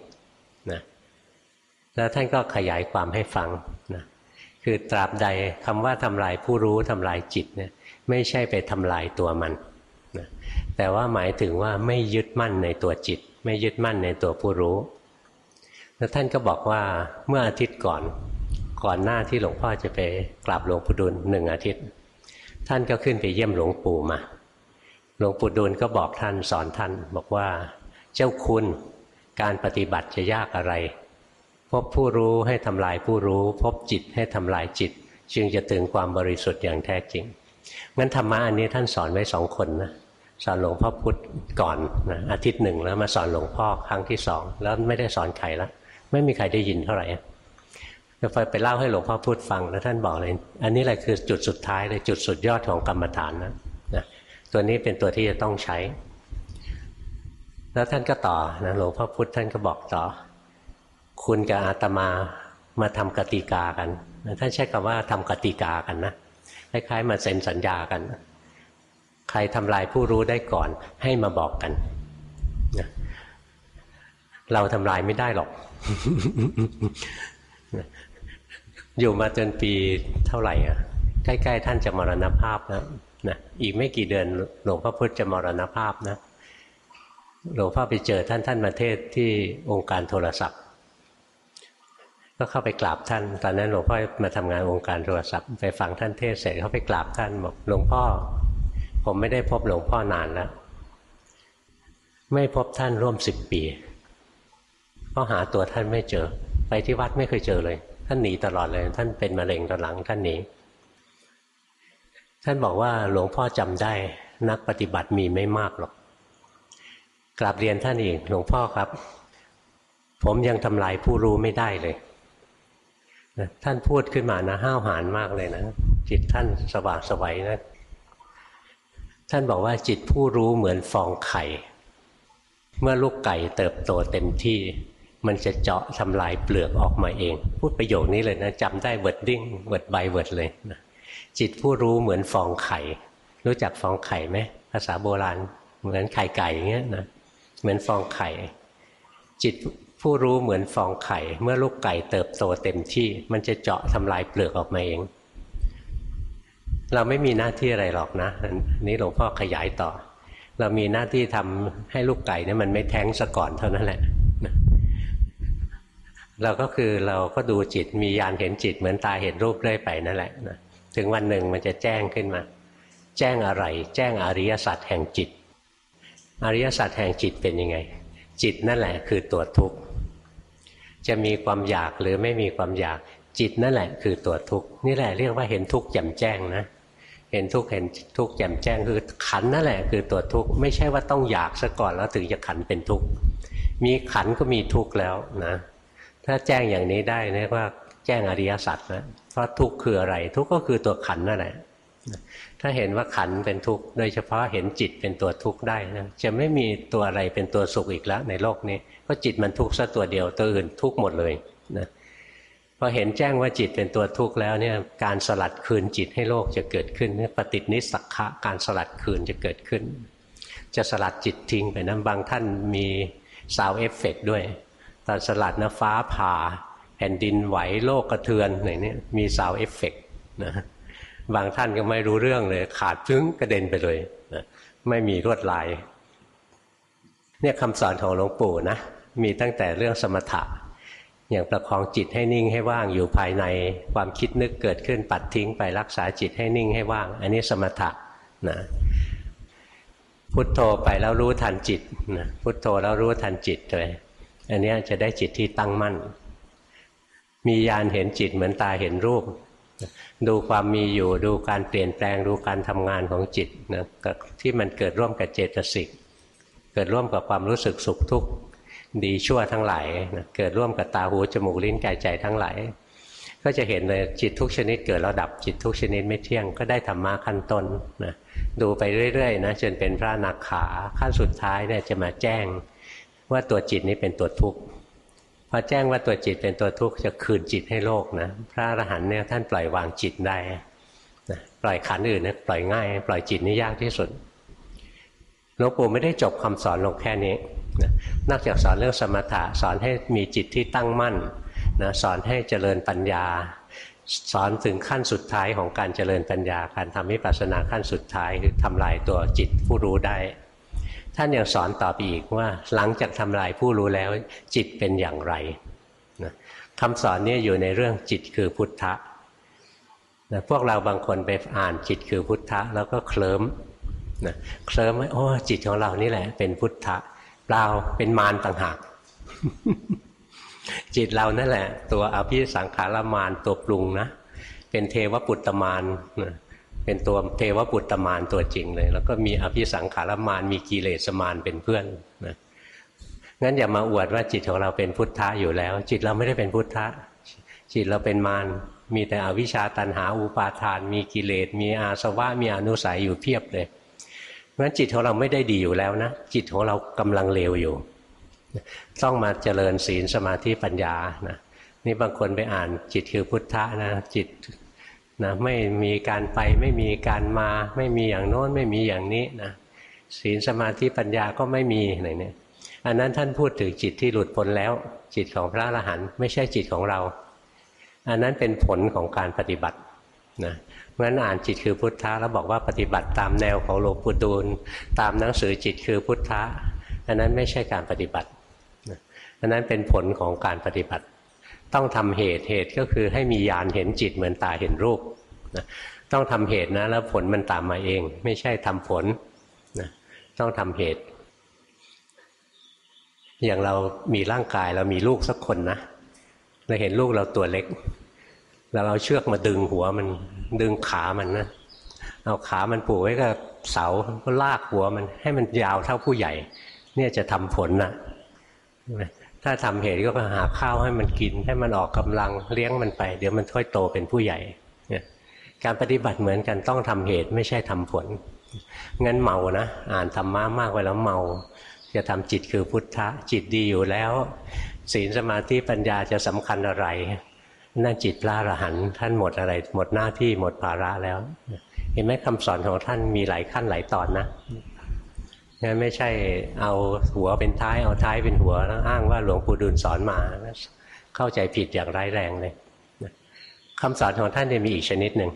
แล้วท่านก็ขยายความให้ฟังนะคือตราบใดคำว่าทำลายผู้รู้ทำลายจิตเนี่ยไม่ใช่ไปทำลายตัวมันนะแต่ว่าหมายถึงว่าไม่ยึดมั่นในตัวจิต ไม่ยึดมั่นในตัวผู้รู้ แล้วท่านก็บอกว่าเมื่ออาทิตย์ก่อนก่อนหน้าที่หลวงพ่อจะไปกราบหลวงปู่ดุลหนึ่งอาทิตย์ ท่านก็ขึ้นไปเยี่ยมหลวงปู่มาหลวงปู่ดูลก็บอกท่านสอนท่านบอกว่า เจ้าคุณการปฏิบัติจะยากอะไร บผู้รู้ให้ทำลายผู้รู้ พบจิตให้ทำลายจิต จึงจะถึงความบริสุทธิ์อย่างแท้จริงงั้นธรรมะอันนี้ท่านสอนไว้สองคนนะสอนหลวงพ่อพุธก่อนนะอาทิตย์หนึ่งแล้วมาสอนหลวงพ่อครั้งที่สองแล้วไม่ได้สอนใครแล้วไม่มีใครได้ยินเท่าไหร่ก็ไปเล่าให้หลวงพ่อพูดฟังแล้วท่านบอกเลย อันนี้แหละคือจุดสุดท้ายเลยจุดสุดยอดของกรรมฐานนะนะตัวนี้เป็นตัวที่จะต้องใช้ แล้วท่านก็ต่อนะหลวงพ่อพุธท่านก็บอกต่อ คุณกับอาตมามาทำกติกากันท่านใช้คำว่าทำกติกากันนะคล้ายๆมาเซ็นสัญญากัน ใครทำลายผู้รู้ได้ก่อน ให้มาบอกกันเราทำลายไม่ได้หรอก อยู่มาจนปีเท่าไหร่อะใกล้ๆท่านจะมรณภาพนะนะอีกไม่กี่เดือนหลวงพ่อพุธจะมรณภาพนะหลวงพ่อไปเจอท่านท่านมาเทศที่องค์การโทรศัพท์ ก็เข้าไปกราบท่าน ตอนนั้นหลวงพ่อมาทำงานองค์การโทรศัพท์ไปฟังท่านเทศเสร็จเขาไปกราบท่านบอกหลวงพ่อ ผมไม่ได้พบหลวงพ่อนานแล้วไม่พบท่านร่วมสิบปีเพราะหาตัวท่านไม่เจอ ไปที่วัดไม่เคยเจอเลย ท่านหนีตลอดเลย ท่านเป็นมะเร็งตอนหลังท่านหนีท่านบอกว่าหลวงพ่อจำได้ นักปฏิบัติมีไม่มากหรอกกราบเรียนท่านอีกหลวงพ่อครับ ผมยังทำลายผู้รู้ไม่ได้เลย ท่านพูดขึ้นมานะห้าวหาญมากเลยนะจิตท่านสว่างไสวนะท่านบอกว่าจิตผู้รู้เหมือนฟองไข่ เมื่อลูกไก่เติบโตเต็มที่ มันจะเจาะทำลายเปลือกออกมาเอง พูดประโยคนี้เลยนะจำได้ wording word by word เลยนะจิตผู้รู้เหมือนฟองไข่ รู้จักฟองไข่ไหมภาษาโบราณ เหมือนไข่ไก่เงี้ยนะเหมือนฟองไข่ จิต ผู้รู้เหมือนฟองไข่ เมื่อลูกไก่เติบโตเต็มที่ มันจะเจาะทำลายเปลือกออกมาเอง เราไม่มีหน้าที่อะไรหรอกนะนี้หลวงพ่อขยายต่อ เรามีหน้าที่ทำให้ลูกไก่เนี่ยมันไม่แท้งซะก่อนเท่านั้นแหละเราก็คือเราก็ดูจิตมียานเห็นจิตเหมือนตาเห็นรูปเรื่อยไปนั่นแหละนะถึงวันหนึ่งมันจะแจ้งขึ้นมา แจ้งอะไร แจ้งอริยสัจแห่งจิต อริยสัจแห่งจิตเป็นยังไง จิตนั่นแหละคือตัวทุกข์ จะมีความอยากหรือไม่มีความอยากจิตนั่นแหละคือตัวทุกข์นี่แหละเรียกว่าเห็นทุกข์แจ่มแจ้งนะเห็นทุกข์เห็นทุกข์แจ่มแจ้งคือขันนั่นแหละคือตัวทุกข์ไม่ใช่ว่าต้องอยากซะก่อนแล้วถึงจะขันเป็นทุกข์มีขันก็มีทุกข์แล้วนะถ้าแจ้งอย่างนี้ได้เรียกว่าแจ้งอริยสัจนะเพราะทุกข์คืออะไร ทุกข์ก็คือตัวขันนั่นแหละถ้าเห็นว่าขันเป็นทุกข์โดยเฉพาะเห็นจิตเป็นตัวทุกข์ได้นะจะไม่มีตัวอะไรเป็นตัวสุขอีกแล้วในโลกนี้ เพราะจิตมันทุกข์ซะตัวเดียวตัวอื่นทุกข์หมดเลยนะพอเห็นแจ้งว่าจิตเป็นตัวทุกข์แล้วเนี่ยการสลัดคืนจิตให้โลกจะเกิดขึ้นปฏินิสักขะการสลัดคืนจะเกิดขึ้น จะสลัดจิตทิ้งไปนั้นบางท่านมี sound effect ด้วยตอนสลัดนะฟ้าผ่า แผ่นดินไหวโลกกระเทือนอะไรนี้มี sound effect นะบางท่านก็ไม่รู้เรื่องเลย ขาดผึงกระเด็นไปเลยนะไม่มีลวดลาย เนี่ยคำสอนของหลวงปู่นะมีตั้งแต่เรื่องสมถะ อย่างประคองจิตให้นิ่งให้ว่างอยู่ภายในความคิดนึกเกิดขึ้นปัดทิ้งไปรักษาจิตให้นิ่งให้ว่าง อันนี้สมถะนะพุทโธไปแล้วรู้ทันจิตนะพุทโธแล้วรู้ทันจิตเลยอันนี้จะได้จิตที่ตั้งมั่น มีญาณเห็นจิตเหมือนตาเห็นรูป ดูความมีอยู่ดูการเปลี่ยนแปลงดูการทำงานของจิตนะที่มันเกิดร่วมกับเจตสิก เกิดร่วมกับความรู้สึกสุขทุกข์ดีชั่วทั้งหลายนะเกิดร่วมกับตาหูจมูกลิ้นกายใจทั้งหลายก็จะเห็นเลยจิตทุกชนิดเกิดระดับจิตทุกชนิดไม่เที่ยงก็ได้ธรรมะขั้นต้นนะดูไปเรื่อยๆนะจนเป็นพระนักขาขั้นสุดท้ายเนี่ยจะมาแจ้งว่าตัวจิตนี้เป็นตัวทุกข์พอแจ้งว่าตัวจิตเป็นตัวทุกข์จะคืนจิตให้โลกนะพระอรหันต์เนี่ยท่านปล่อยวางจิตได้นะปล่อยขันอื่นเนะปล่อยง่าย ปล่อยจิตนี่ยากที่สุด หลวงปู่ไม่ได้จบคำสอนลงแค่นี้นะนอกจากสอนเรื่องสมถะสอนให้มีจิตที่ตั้งมั่นนะสอนให้เจริญปัญญา สอนถึงขั้นสุดท้ายของการเจริญปัญญา การทำวิปัสสนาขั้นสุดท้ายคือทำลายตัวจิตผู้รู้ได้ ท่านยังสอนต่อไปอีกว่าหลังจากทำลายผู้รู้แล้วจิตเป็นอย่างไรนะคำสอนนี้อยู่ในเรื่องจิตคือพุทธะนะพวกเราบางคนไปอ่านจิตคือพุทธะแล้วก็เคลิ้ม นะเคลิ้มว่าโอ้จิตของเรานี่แหละ เป็นพุทธะเปล่าเป็นมารต่างหากจิตเรานั่นแหละ ตัวอภิสังขารมารตัวปรุงนะเป็นเทวปุตตมารนะเป็นตัวเทวปุตตมารตัวจริงเลย แล้วก็มีอภิสังขารมารมีกิเลสมารเป็นเพื่อนนะงั้นอย่ามาอวดว่าจิตของเราเป็นพุทธะอยู่แล้ว จิตเราไม่ได้เป็นพุทธะจิตเราเป็นมารมีแต่อวิชชาตันหาอุปาทาน มีกิเลสมีอาสวะมีอนุสัยอยู่เพียบเลย เพราะฉะนั้นจิตของเราไม่ได้ดีอยู่แล้วนะ จิตของเรากำลังเลวอยู่ ต้องมาเจริญศีลสมาธิปัญญานะนี่บางคนไปอ่านจิตคือพุทธะนะจิตนะไม่มีการไปไม่มีการมา ไม่มีอย่างโน้นไม่มีอย่างนี้นะศีลสมาธิปัญญาก็ไม่มีอะไรเนี่ยอันนั้นท่านพูดถึงจิตที่หลุดพ้นแล้ว จิตของพระอรหันต์ไม่ใช่จิตของเรา อันนั้นเป็นผลของการปฏิบัตินะ เพราะฉะนั้นอ่านจิตคือพุทธะแล้วบอกว่าปฏิบัติตามแนวของหลวงปู่ดูลตามหนังสือจิตคือพุทธะอันนั้นไม่ใช่การปฏิบัติอันนั้นเป็นผลของการปฏิบัติ ต้องทำเหตุเหตุก็คือให้มีญาณเห็นจิตเหมือนตาเห็นรูปนะต้องทำเหตุนะแล้วผลมันตามมาเอง ไม่ใช่ทำผลนะต้องทำเหตุ อย่างเรามีร่างกายเรามีลูกสักคนนะเราเห็นลูกเราตัวเล็ก แล้วเราเชือกมาดึงหัวมัน ดึงขามันนะเอาขามันผูกไว้กับเสาก็ลากหัวมันให้มันยาวเท่าผู้ใหญ่ เนี่ยจะทำผลนะถ้าทำเหตุก็หาข้าวให้มันกิน ให้มันออกกำลังเลี้ยงมันไป เดี๋ยวมันค่อยโตเป็นผู้ใหญ่เนี่ยการปฏิบัติเหมือนกันต้องทำเหตุไม่ใช่ทำผลงั้นเมานะอ่านธรรมะมากไปแล้วเมา จะทำจิตคือพุทธะจิตดีอยู่แล้ว ศีลสมาธิปัญญาจะสำคัญอะไร นั่นจิตพระอรหันต์ท่านหมดอะไร หมดหน้าที่หมดภาระแล้ว เห็นไหมคำสอนของท่านมีหลายขั้นหลายตอนนะงั้นไม่ใช่เอาหัวเป็นท้ายเอาท้ายเป็นหัวแล้วอ้างว่าหลวงปู่ดูลสอนมา เข้าใจผิดอย่างร้ายแรงเลยคำสอนของท่านจะมีอีกชนิดหนึ่ง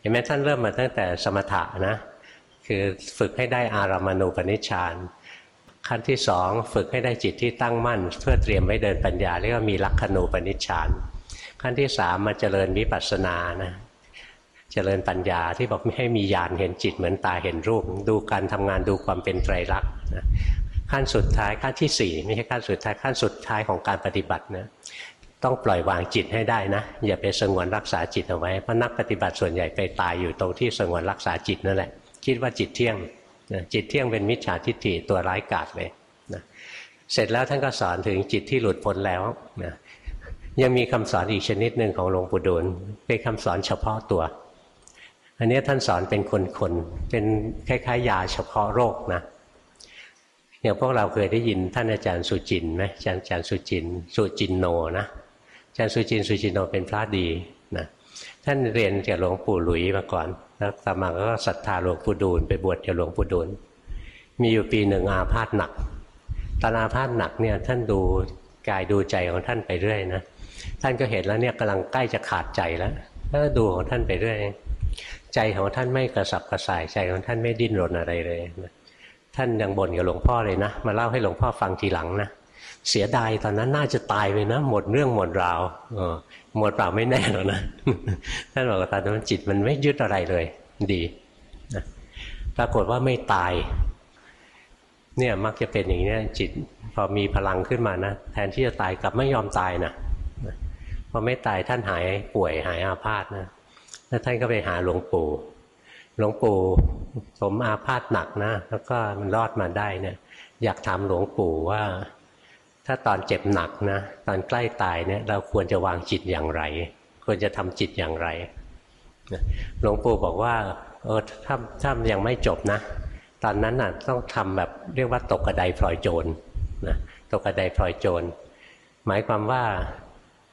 เห็นไหมท่านเริ่มมาตั้งแต่สมถะนะ คือฝึกให้ได้อารามณูปนิชฌานขั้นที่สองฝึกให้ได้จิตที่ตั้งมั่น เพื่อเตรียมไว้เดินปัญญาเรียกว่ามีลักขณูปนิชฌาน ขั้นที่สามมาเจริญวิปัสสนานะเจริญปัญญาที่บอกไม่ให้มีญาณเห็นจิตเหมือนตาเห็นรูป ดูการทำงานดูความเป็นไตรลักษณ์นะขั้นสุดท้ายขั้นที่สี่ไม่ใช่ขั้นสุดท้ายขั้นสุดท้ายของการปฏิบัตินะต้องปล่อยวางจิตให้ได้นะ อย่าไปสงวนรักษาจิตเอาไว้เพราะนักปฏิบัติส่วนใหญ่ไปตายอยู่ตรงที่สงวนรักษาจิตนั่นแหละ คิดว่าจิตเที่ยงนะจิตเที่ยงเป็นมิจฉาทิฏฐิตัวร้ายกาจเลยนะเสร็จแล้วท่านก็สอนถึงจิตที่หลุดพ้นแล้วนะ ยังมีคำสอนอีกชนิดหนึ่งของหลวงปู่ดูลเป็นคำสอนเฉพาะตัว อันนี้ท่านสอนเป็นคนๆเป็นคล้ายๆ ยาเฉพาะโรคนะอย่างพวกเราเคยได้ยินท่านอาจารย์สุจินไหมอาจารย์อาจารย์สุจินสุจินโนนะอาจารย์สุจินสุจินโนเป็นพระดีนะท่านเรียนจากหลวงปู่หลุยมาก่อนแล้วต่อมาก็ศรัทธาหลวงปู่ดูลไปบวชจากหลวงปู่ดูลมีอยู่ปีหนึ่งอาพาธหนักตอนอาพาธหนักเนี่ยท่านดูกายดูใจของท่านไปเรื่อยนะ ท่านก็เห็นแล้วเนี่ยกำลังใกล้จะขาดใจแล้วแล้วดูของท่านไปเรื่อยใจของท่านไม่กระสับกระส่ายใจของท่านไม่ดิ้นรนอะไรเลยนะท่านยังบ่นกับหลวงพ่อเลยนะมาเล่าให้หลวงพ่อฟังทีหลังนะเสียดายตอนนั้นน่าจะตายไปนะหมดเรื่องหมดราวออหมดเปล่าไม่แน่หรอกนะท่านบอกว่าตอนนั้นจิตมันไม่ยึดอะไรเลย ดีนะปรากฏว่าไม่ตาย เนี่ยมักจะเป็นอย่างนี้จิตพอมีพลังขึ้นมานะแทนที่จะตายกลับไม่ยอมตายนะ ออไม่ตายท่านหายป่วยหายอาพาธนะแล้วท่านก็ไปหาหลวงปู่หลวงปู่สมอาพาธหนักนะแล้วก็มันรอดมาได้เนี่ยอยากถามหลวงปู่ว่า ถ้าตอนเจ็บหนักนะตอนใกล้ตายเนี่ยเราควรจะวางจิตอย่างไร ควรจะทำจิตอย่างไรหลวงปู่บอกว่าเออถ้าถ้ายังไม่จบนะ ตอนนั้นน่ะต้องทำแบบเรียกว่าตกกระไดพลอยโจรนะตกกระไดพลอยโจรหมายความว่า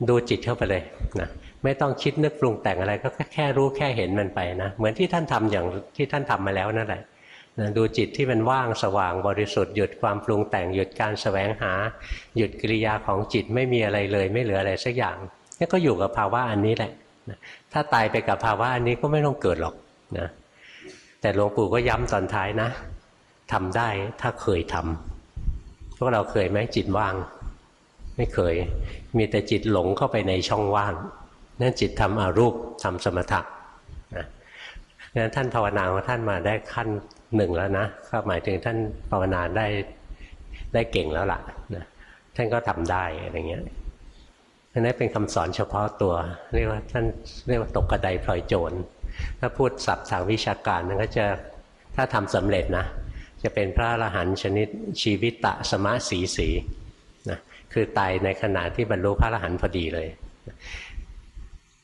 ดูจิตเข้าไปเลยนะไม่ต้องคิดนึกปรุงแต่งอะไร ก็แค่รู้แค่เห็นมันไปนะเหมือนที่ท่านทำอย่างที่ท่านทำมาแล้วนั่นแหละนะดูจิตที่มันว่างสว่างบริสุทธิ์หยุดความปรุงแต่งหยุดการแสวงหา หยุดกิริยาของจิตไม่มีอะไรเลย ไม่เหลืออะไรสักอย่างนี่ก็อยู่กับภาวะอันนี้แหละนะถ้าตายไปกับภาวะอันนี้ก็ไม่ต้องเกิดหรอกนะแต่หลวงปู่ก็ย้ำตอนท้ายนะทำได้ถ้าเคยทำพวกเราเคยไหมจิตว่าง ไม่เคย มีแต่จิตหลงเข้าไปในช่องว่างนั่นจิตทำอารูปทำสมถะนะงั้นท่านภาวนาของท่านมาได้ขั้นหนึ่งแล้วนะก็หมายถึงท่านภาวนาได้ได้เก่งแล้วล่ะนะท่านก็ทำได้อะไรเงี้ยอันนี้เป็นคำสอนเฉพาะตัว เรียกว่าท่านเรียกว่าตกกระไดพลอยโจร ถ้าพูดศัพท์ทางวิชาการนันก็จะถ้าทำสำเร็จนะ จะเป็นพระอรหันต์ชนิดชีวิตตะสมะสีสี คือตายในขณะที่บรรลุพระอรหันต์พอดีเลย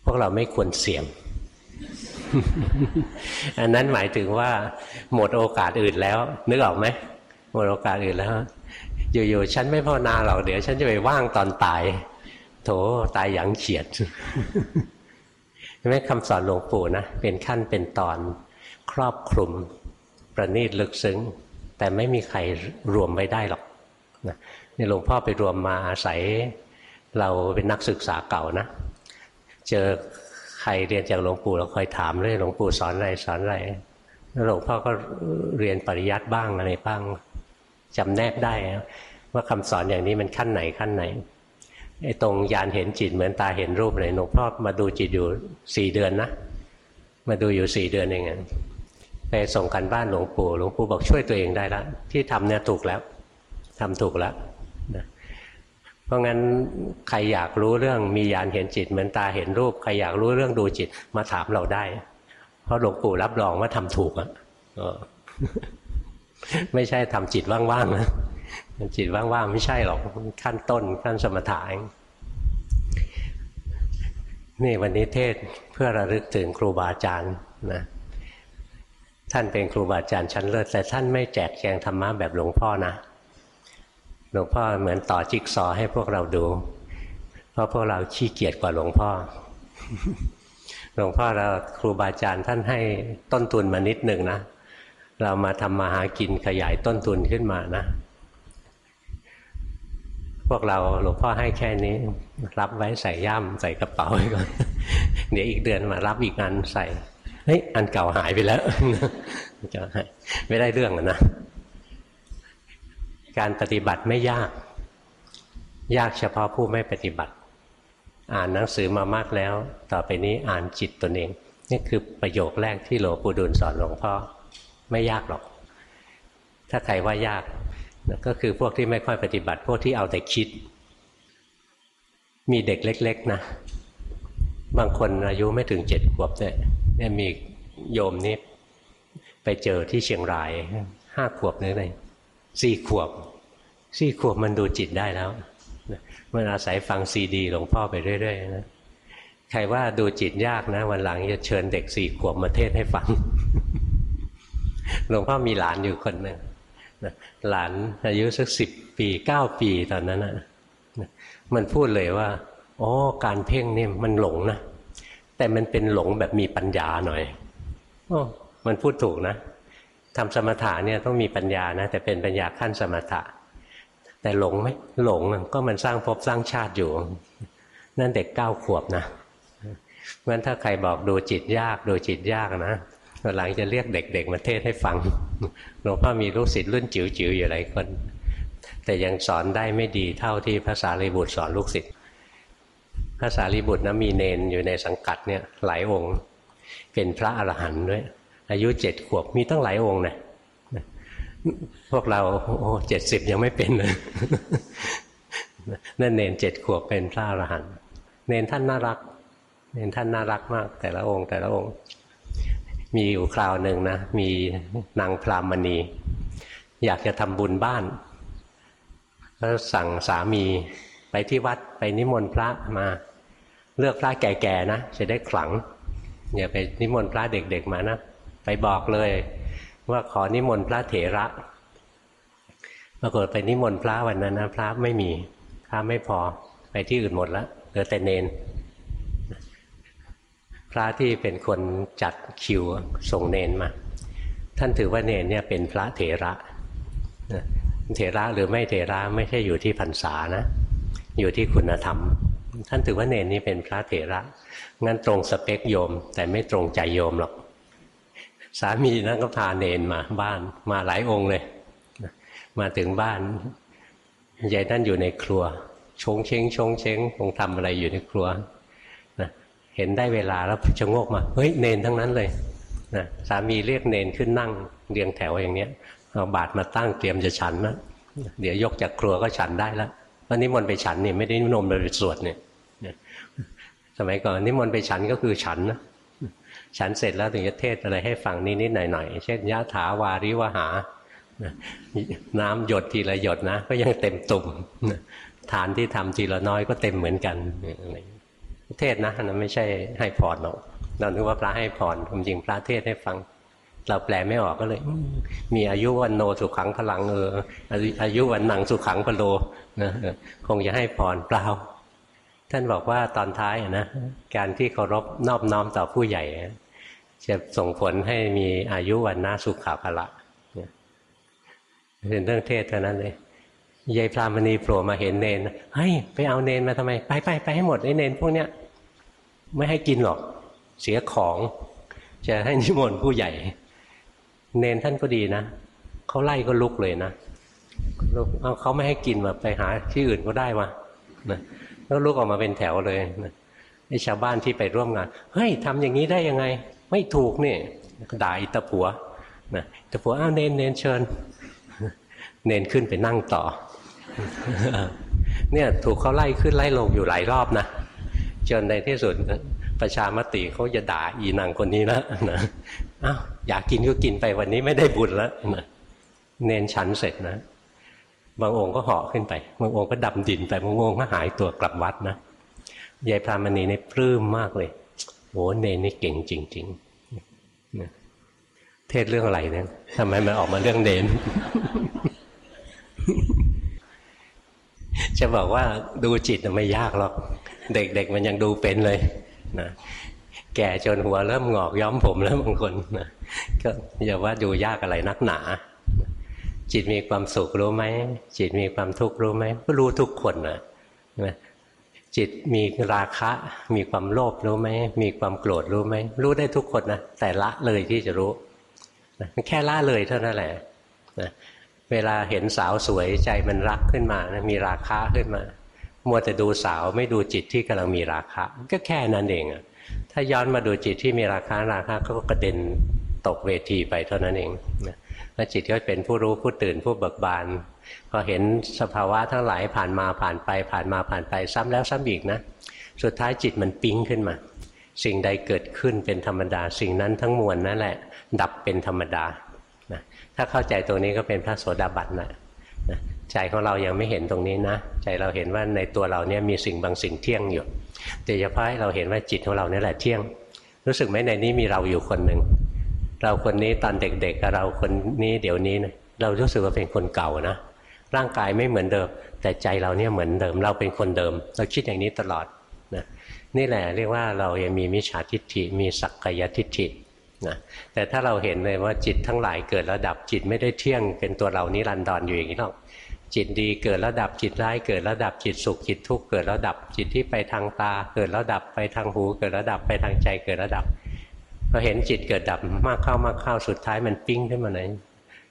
พวกเราไม่ควรเสี่ยง อันนั้นหมายถึงว่าหมดโอกาสอื่นแล้ว นึกออกไหมหมดโอกาสอื่นแล้วอยู่ๆฉันไม่ภาวนาหรอกเดี๋ยว ฉันจะไปว่างตอนตาย โถตายอย่างเฉียดใช่ไหมคำสอนหลวงปู่นะเป็นขั้นเป็นตอนครอบคลุมประณีตลึกซึ้ง แต่ไม่มีใครรวมไว้ได้หรอกนะ นี่หลวงพ่อไปรวมมาอาศัย เราเป็นนักศึกษาเก่านะ เจอใครเรียนจากหลวงปู่เราคอยถามเลยหลวงปู่สอนอะไรสอนอะไรแล้วหลวงพ่อก็เรียนปริยัติบ้างอะไรบ้างจำแนกได้ว่าคำสอนอย่างนี้มันขั้นไหนขั้นไหนไอ้ตรงยานเห็นจิตเหมือนตาเห็นรูปเลยหลวงพ่อมาดูจิตอยู่สี่เดือนนะมาดูอยู่สี่เดือนเองไปส่งกันบ้านหลวงปู่หลวงปู่บอกช่วยตัวเองได้แล้วที่ทำเนี่ยถูกแล้วทำถูกแล้ว เพราะงั้นใครอยากรู้เรื่องมียานเห็นจิตเหมือนตาเห็นรูปใครอยากรู้เรื่องดูจิตมาถามเราได้ เพราะหลวงปู่รับรองว่าทำถูกอะไม่ใช่ทำจิตว่างๆนะจิตว่างๆไม่ใช่หรอกขั้นต้นขั้นสมถะนี่วันนี้เทศเพื่อระลึกถึงครูบาอาจารย์นะท่านเป็นครูบาอาจารย์ชั้นเลิศแต่ท่านไม่แจกแจงธรรมะแบบหลวงพ่อนะ หลวงพ่อเหมือนต่อจิ๊กซอให้พวกเราดู เพราะพวกเราขี้เกียจกว่าหลวงพ่อ หลวงพ่อเราครูบาอาจารย์ท่านให้ต้นทุนมานิดหนึ่งนะ เรามาทำมาหากินขยายต้นทุนขึ้นมานะ พวกเราหลวงพ่อให้แค่นี้ รับไว้ใส่ย่ามใส่กระเป๋าไว้ก่อน เดี๋ยวอีกเดือนมารับอีกงานใส่เฮ้ยอันเก่าหายไปแล้วจะไม่ได้เรื่องนะ การปฏิบัติไม่ยาก ยากเฉพาะผู้ไม่ปฏิบัติ อ่านหนังสือมามากแล้ว ต่อไปนี้อ่านจิตตนเอง นี่คือประโยคแรกที่หลวงปู่ดูลสอนหลวงพ่อไม่ยากหรอก ถ้าใครว่ายากก็คือพวกที่ไม่ค่อยปฏิบัติ พวกที่เอาแต่คิด มีเด็กเล็ก ๆ นะ บางคนอายุไม่ถึงเจ็ดขวบเนี่ยมีโยมนี่ไปเจอที่เชียงรายห้าขวบนี่เลย สี่ขวบสี่ขวบมันดูจิตได้แล้วมันอาศัยฟังซีดีหลวงพ่อไปเรื่อยๆนะใครว่าดูจิตยากนะ วันหลังจะเชิญเด็กสี่ขวบมาเทศให้ฟังหลวงพ่อมีหลานอยู่คนหนึ่งหลานอายุสักสิบปีเก้าปีตอนนั้นนะมันพูดเลยว่าอ๋อการเพ่งนี่มันหลงนะแต่มันเป็นหลงแบบมีปัญญาหน่อยอมันพูดถูกนะ ทำสมถะเนี่ยต้องมีปัญญานะแต่เป็นปัญญาขั้นสมถะ แต่หลงไหมหลงก็มันสร้างภพสร้างชาติอยู่ นั่นเด็กเก้าขวบนะเพราะฉะนั้นถ้าใครบอกดูจิตยากดูจิตยากนะหลังจะเรียกเด็ก ๆ มาเทศให้ฟังหลวงพ่อมีลูกศิษย์รุ่นจิ๋วๆอยู่หลายคน แต่ยังสอนได้ไม่ดีเท่าที่ภาษาลีบุตรสอนลูกศิษย์ภาษาลีบุตรนะมีเนนอยู่ในสังกัดเนี่ยหลายองค์ เป็นพระอรหันต์ด้วย อายุเจ็ดขวบมีตั้งหลายองค์นะพวกเราโอ้เจ็ดสิบยังไม่เป็นเลยนั่นเนนเจ็ดขวบเป็นพระอรหันต์เนนท่านน่ารัก เนนท่านน่ารักมาก แต่ละองค์แต่ละองค์ มีอยู่คราวหนึ่งนะ มีนางพรามณี อยากจะทำบุญบ้านก็สั่งสามีไปที่วัดไปนิมนต์พระมา เลือกพระแก่ๆนะ จะได้ขลังอย่าไปนิมนต์พระเด็กๆมานะ ไปบอกเลย ว่าขอนิมนต์พระเถระปรากฏไปนิมนต์พระวันนั้นนะพระไม่มีพระไม่พอไปที่อื่นหมดแล้วเหลือแต่เนน พระที่เป็นคนจัดคิวส่งเนนมา ท่านถือว่าเนนเนี่ยเป็นพระเถระเถระหรือไม่เถระไม่ใช่อยู่ที่พรรษานะ อยู่ที่คุณธรรม ท่านถือว่าเนนนี้เป็นพระเถระงั้นตรงสเปคโยม แต่ไม่ตรงใจโยมหรอก สามีนั่นก็พาเนนมาบ้านมาหลายองค์เลย มาถึงบ้านยายนั่นอยู่ในครัว ชงเชงชงเชงคงทำอะไรอยู่ในครัวนะเห็นได้เวลาแล้วชะโงกมา เฮ้ยเนนทั้งนั้นเลยนะสามีเรียกเนนขึ้นนั่งเรียงแถวอย่างเนี้ยเอาบาตรมาตั้งเตรียมจะฉันนะเดี๋ยวยกจากครัวก็ฉันได้แล้ววันนี้มนไปฉันเนี่ยไม่ได้นิมนต์ไปสวดเนี่ยสมัยก่อนนิมนต์ไปฉันก็คือฉันนะ ฉันเสร็จแล้วถึงจะเทศอะไรให้ฟังนิดๆหน่อยๆ เช่นยะถาวาริวหา น้ำหยดทีละหยดนะ ก็ยังเต็มตุ่มฐานที่ทำทีละน้อยก็เต็มเหมือนกัน เทศนะนั้นไม่ใช่ให้พรหรอกเราคิดว่าพระให้พรความจริงพระเทศให้ฟัง เราแปลไม่ออกก็เลย มีอายุวันโนสุขังพลังเอออายุวันหนังสุขังพโลนะคงจะให้พรเปล่า ท่านบอกว่าตอนท้ายนะการที่เคารพนอบน้อมต่อผู้ใหญ่จะส่งผลให้มีอายุวันนาสุขาภละเป็นเรื่องเทศเท่านั้นเลยยายพรามณีโผล่มาเห็นเนนเฮ้ยไปเอาเนนมาทำไม ไปไปไปให้หมดไอ้เนนพวกเนี้ยไม่ให้กินหรอก เสียของ จะให้นิมนต์ผู้ใหญ่ เนนท่านก็ดีนะเขาไล่ก็ลุกเลยนะเอาเขาไม่ให้กินมาไปหาที่อื่นก็ได้มานะ แล้วลุกออกมาเป็นแถวเลยไอ้ชาวบ้านที่ไปร่วมงานเฮ้ยทำอย่างนี้ได้ยังไง ไม่ถูกนี่ด่าอิตาผัวนะตาผัวอ้าวเนนเนนเชิญ เนนขึ้นไปนั่งต่อ เนี่ยถูกเขาไล่ขึ้นไล่ลงอยู่หลายรอบนะจนในที่สุดประชามติเขาจะด่าอีนางคนนี้แล้วนะอ้าวอยากกินก็กินไปวันนี้ไม่ได้บุญแล้วนะเนนฉันเสร็จนะ บางองค์ก็เหาะขึ้นไป บางองค์ก็ดำดินไป บางองค์ก็หายตัวกลับวัดนะ ยายพรามณีนี่ปลื้มมากเลยโอ้เนนี่เก่งจริงๆเทศเรื่องอะไรเนี่ยทำไมมันออกมาเรื่องเนน จะบอกว่าดูจิตไม่ยากหรอก เด็กๆมันยังดูเป็นเลยนะแก่จนหัวเริ่มงอกย้อมผมแล้วบางคนนะก็อย่าว่าดูยากอะไรนักหนา จิตมีความสุขรู้ไหมจิตมีความทุกข์รู้ไหมก็รู้ทุกคนนะจิตมีราคะ มีความโลภรู้ไหมมีความโกรธรู้ไหมรู้ได้ทุกคนนะแต่ละเลยที่จะรู้มันแค่ละเลยเท่านั้นแหละนะเวลาเห็นสาวสวยใจมันรักขึ้นมานะมีราคะขึ้นมา มัวแต่ดูสาวไม่ดูจิตที่กำลังมีราคะ ก็แค่นั้นเองอะถ้าย้อนมาดูจิตที่มีราคะราคะก็กระเด็นตกเวทีไปเท่านั้นเองนะ แล้วจิตก็เป็นผู้รู้ผู้ตื่นผู้เบิกบานพอเห็นสภาวะทั้งหลายผ่านมาผ่านไป ผ่านมาผ่านไปซ้ำแล้วซ้ำอีกนะ สุดท้ายจิตมันปิ๊งขึ้นมา สิ่งใดเกิดขึ้นเป็นธรรมดา สิ่งนั้นทั้งมวลนั่นแหละ ดับเป็นธรรมดานะถ้าเข้าใจตรงนี้ก็เป็นพระโสดาบันนะนะใจของเรายังไม่เห็นตรงนี้นะ ใจเราเห็นว่าในตัวเราเนี่ยมีสิ่งบางสิ่งเที่ยงอยู่แต่เฉพาะเราเห็นว่าจิตของเราเนี่ยแหละเที่ยง รู้สึกไหมในนี้มีเราอยู่คนหนึ่ง เราคนนี้ตอนเด็กๆกับเราคนนี้เดี๋ยวนี้นะเรารู้สึกว่าเป็นคนเก่านะร่างกายไม่เหมือนเดิม แต่ใจเราเนี่ยเหมือนเดิม เราเป็นคนเดิม เราคิดอย่างนี้ตลอดนะนี่แหละเรียกว่าเรายังมีมิจฉาทิฏฐิมีสักกายทิฏฐินะแต่ถ้าเราเห็นเลยว่าจิตทั้งหลายเกิดระดับจิตไม่ได้เที่ยงเป็นตัวเรานิรันดรออยู่อย่างนี้หรอกจิตดีเกิดระดับจิตร้ายเกิดระดับจิตสุขจิตทุกข์เกิดระดับจิตที่ไปทางตา เกิดระดับไปทางหู เกิดระดับไปทางใจเกิดระดับ พอเห็นจิตเกิดดับมากเข้ามากเข้าสุดท้ายมันปิ้งขึ้นมาไหน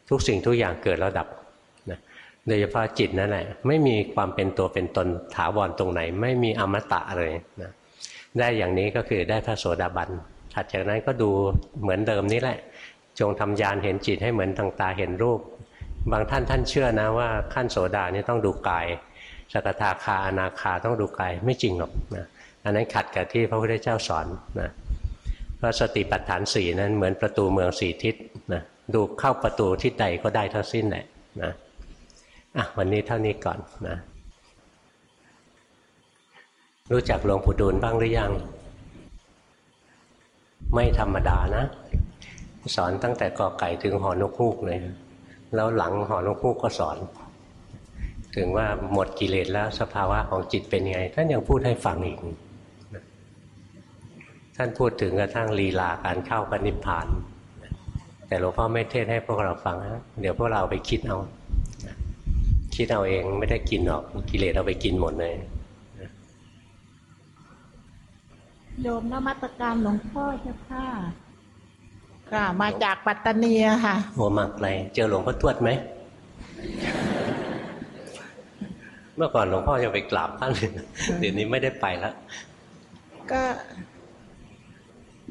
ทุกสิ่งทุกอย่างเกิดแล้วดับนะโดยเฉพาะจิตนั่นแหละไม่มีความเป็นตัวเป็นตนถาวรตรงไหน ไม่มีอมตะเลยนะได้อย่างนี้ก็คือได้พระโสดาบันถัดจากนั้นก็ดูเหมือนเดิมนี่แหละ จงทำยานเห็นจิตให้เหมือนทางตาเห็นรูป บางท่านท่านเชื่อนะว่าขั้นโสดานี่ต้องดูกายสกทาคาอนาคาต้องดูกายไม่จริงหรอกนะอันนั้นขัดกับที่พระพุทธเจ้าสอนนะ พราะสติปัฏฐานสี่นั้นเหมือนประตูเมืองสี่ทิศนะดูเข้าประตูทิศใดก็ได้ทั้งสิ้นแหละนะอะวันนี้เท่านี้ก่อนนะ รู้จักหลวงปู่ดูลบ้างหรือยัง ไม่ธรรมดานะ สอนตั้งแต่กอไก่ถึงหอนกฮูกเลย แล้วหลังหอนกฮูกก็สอน ถึงว่าหมดกิเลสแล้วสภาวะของจิตเป็นไง ท่านยังพูดให้ฟังอีก ท่านพูดถึงกระทั่งลีลาการเข้าปณิพพาน แต่หลวงพ่อไม่เทศให้พวกเราฟังนะเดี๋ยวพวกเราไปคิดเอา คิดเอาเองไม่ได้กินหรอกกิเลสเอาไปกินหมดเลยโยมนมัตการหลวงพ่อเจ้าค่ะค่ะ มาจากปัตตานีอะค่ะโอมาไกลเจอหลวงพ่อทวดไหม เมื่อก่อนหลวงพ่อยังไปกราบท่านเลยเดี๋ยวนี้ไม่ได้ไปแล้ว ก็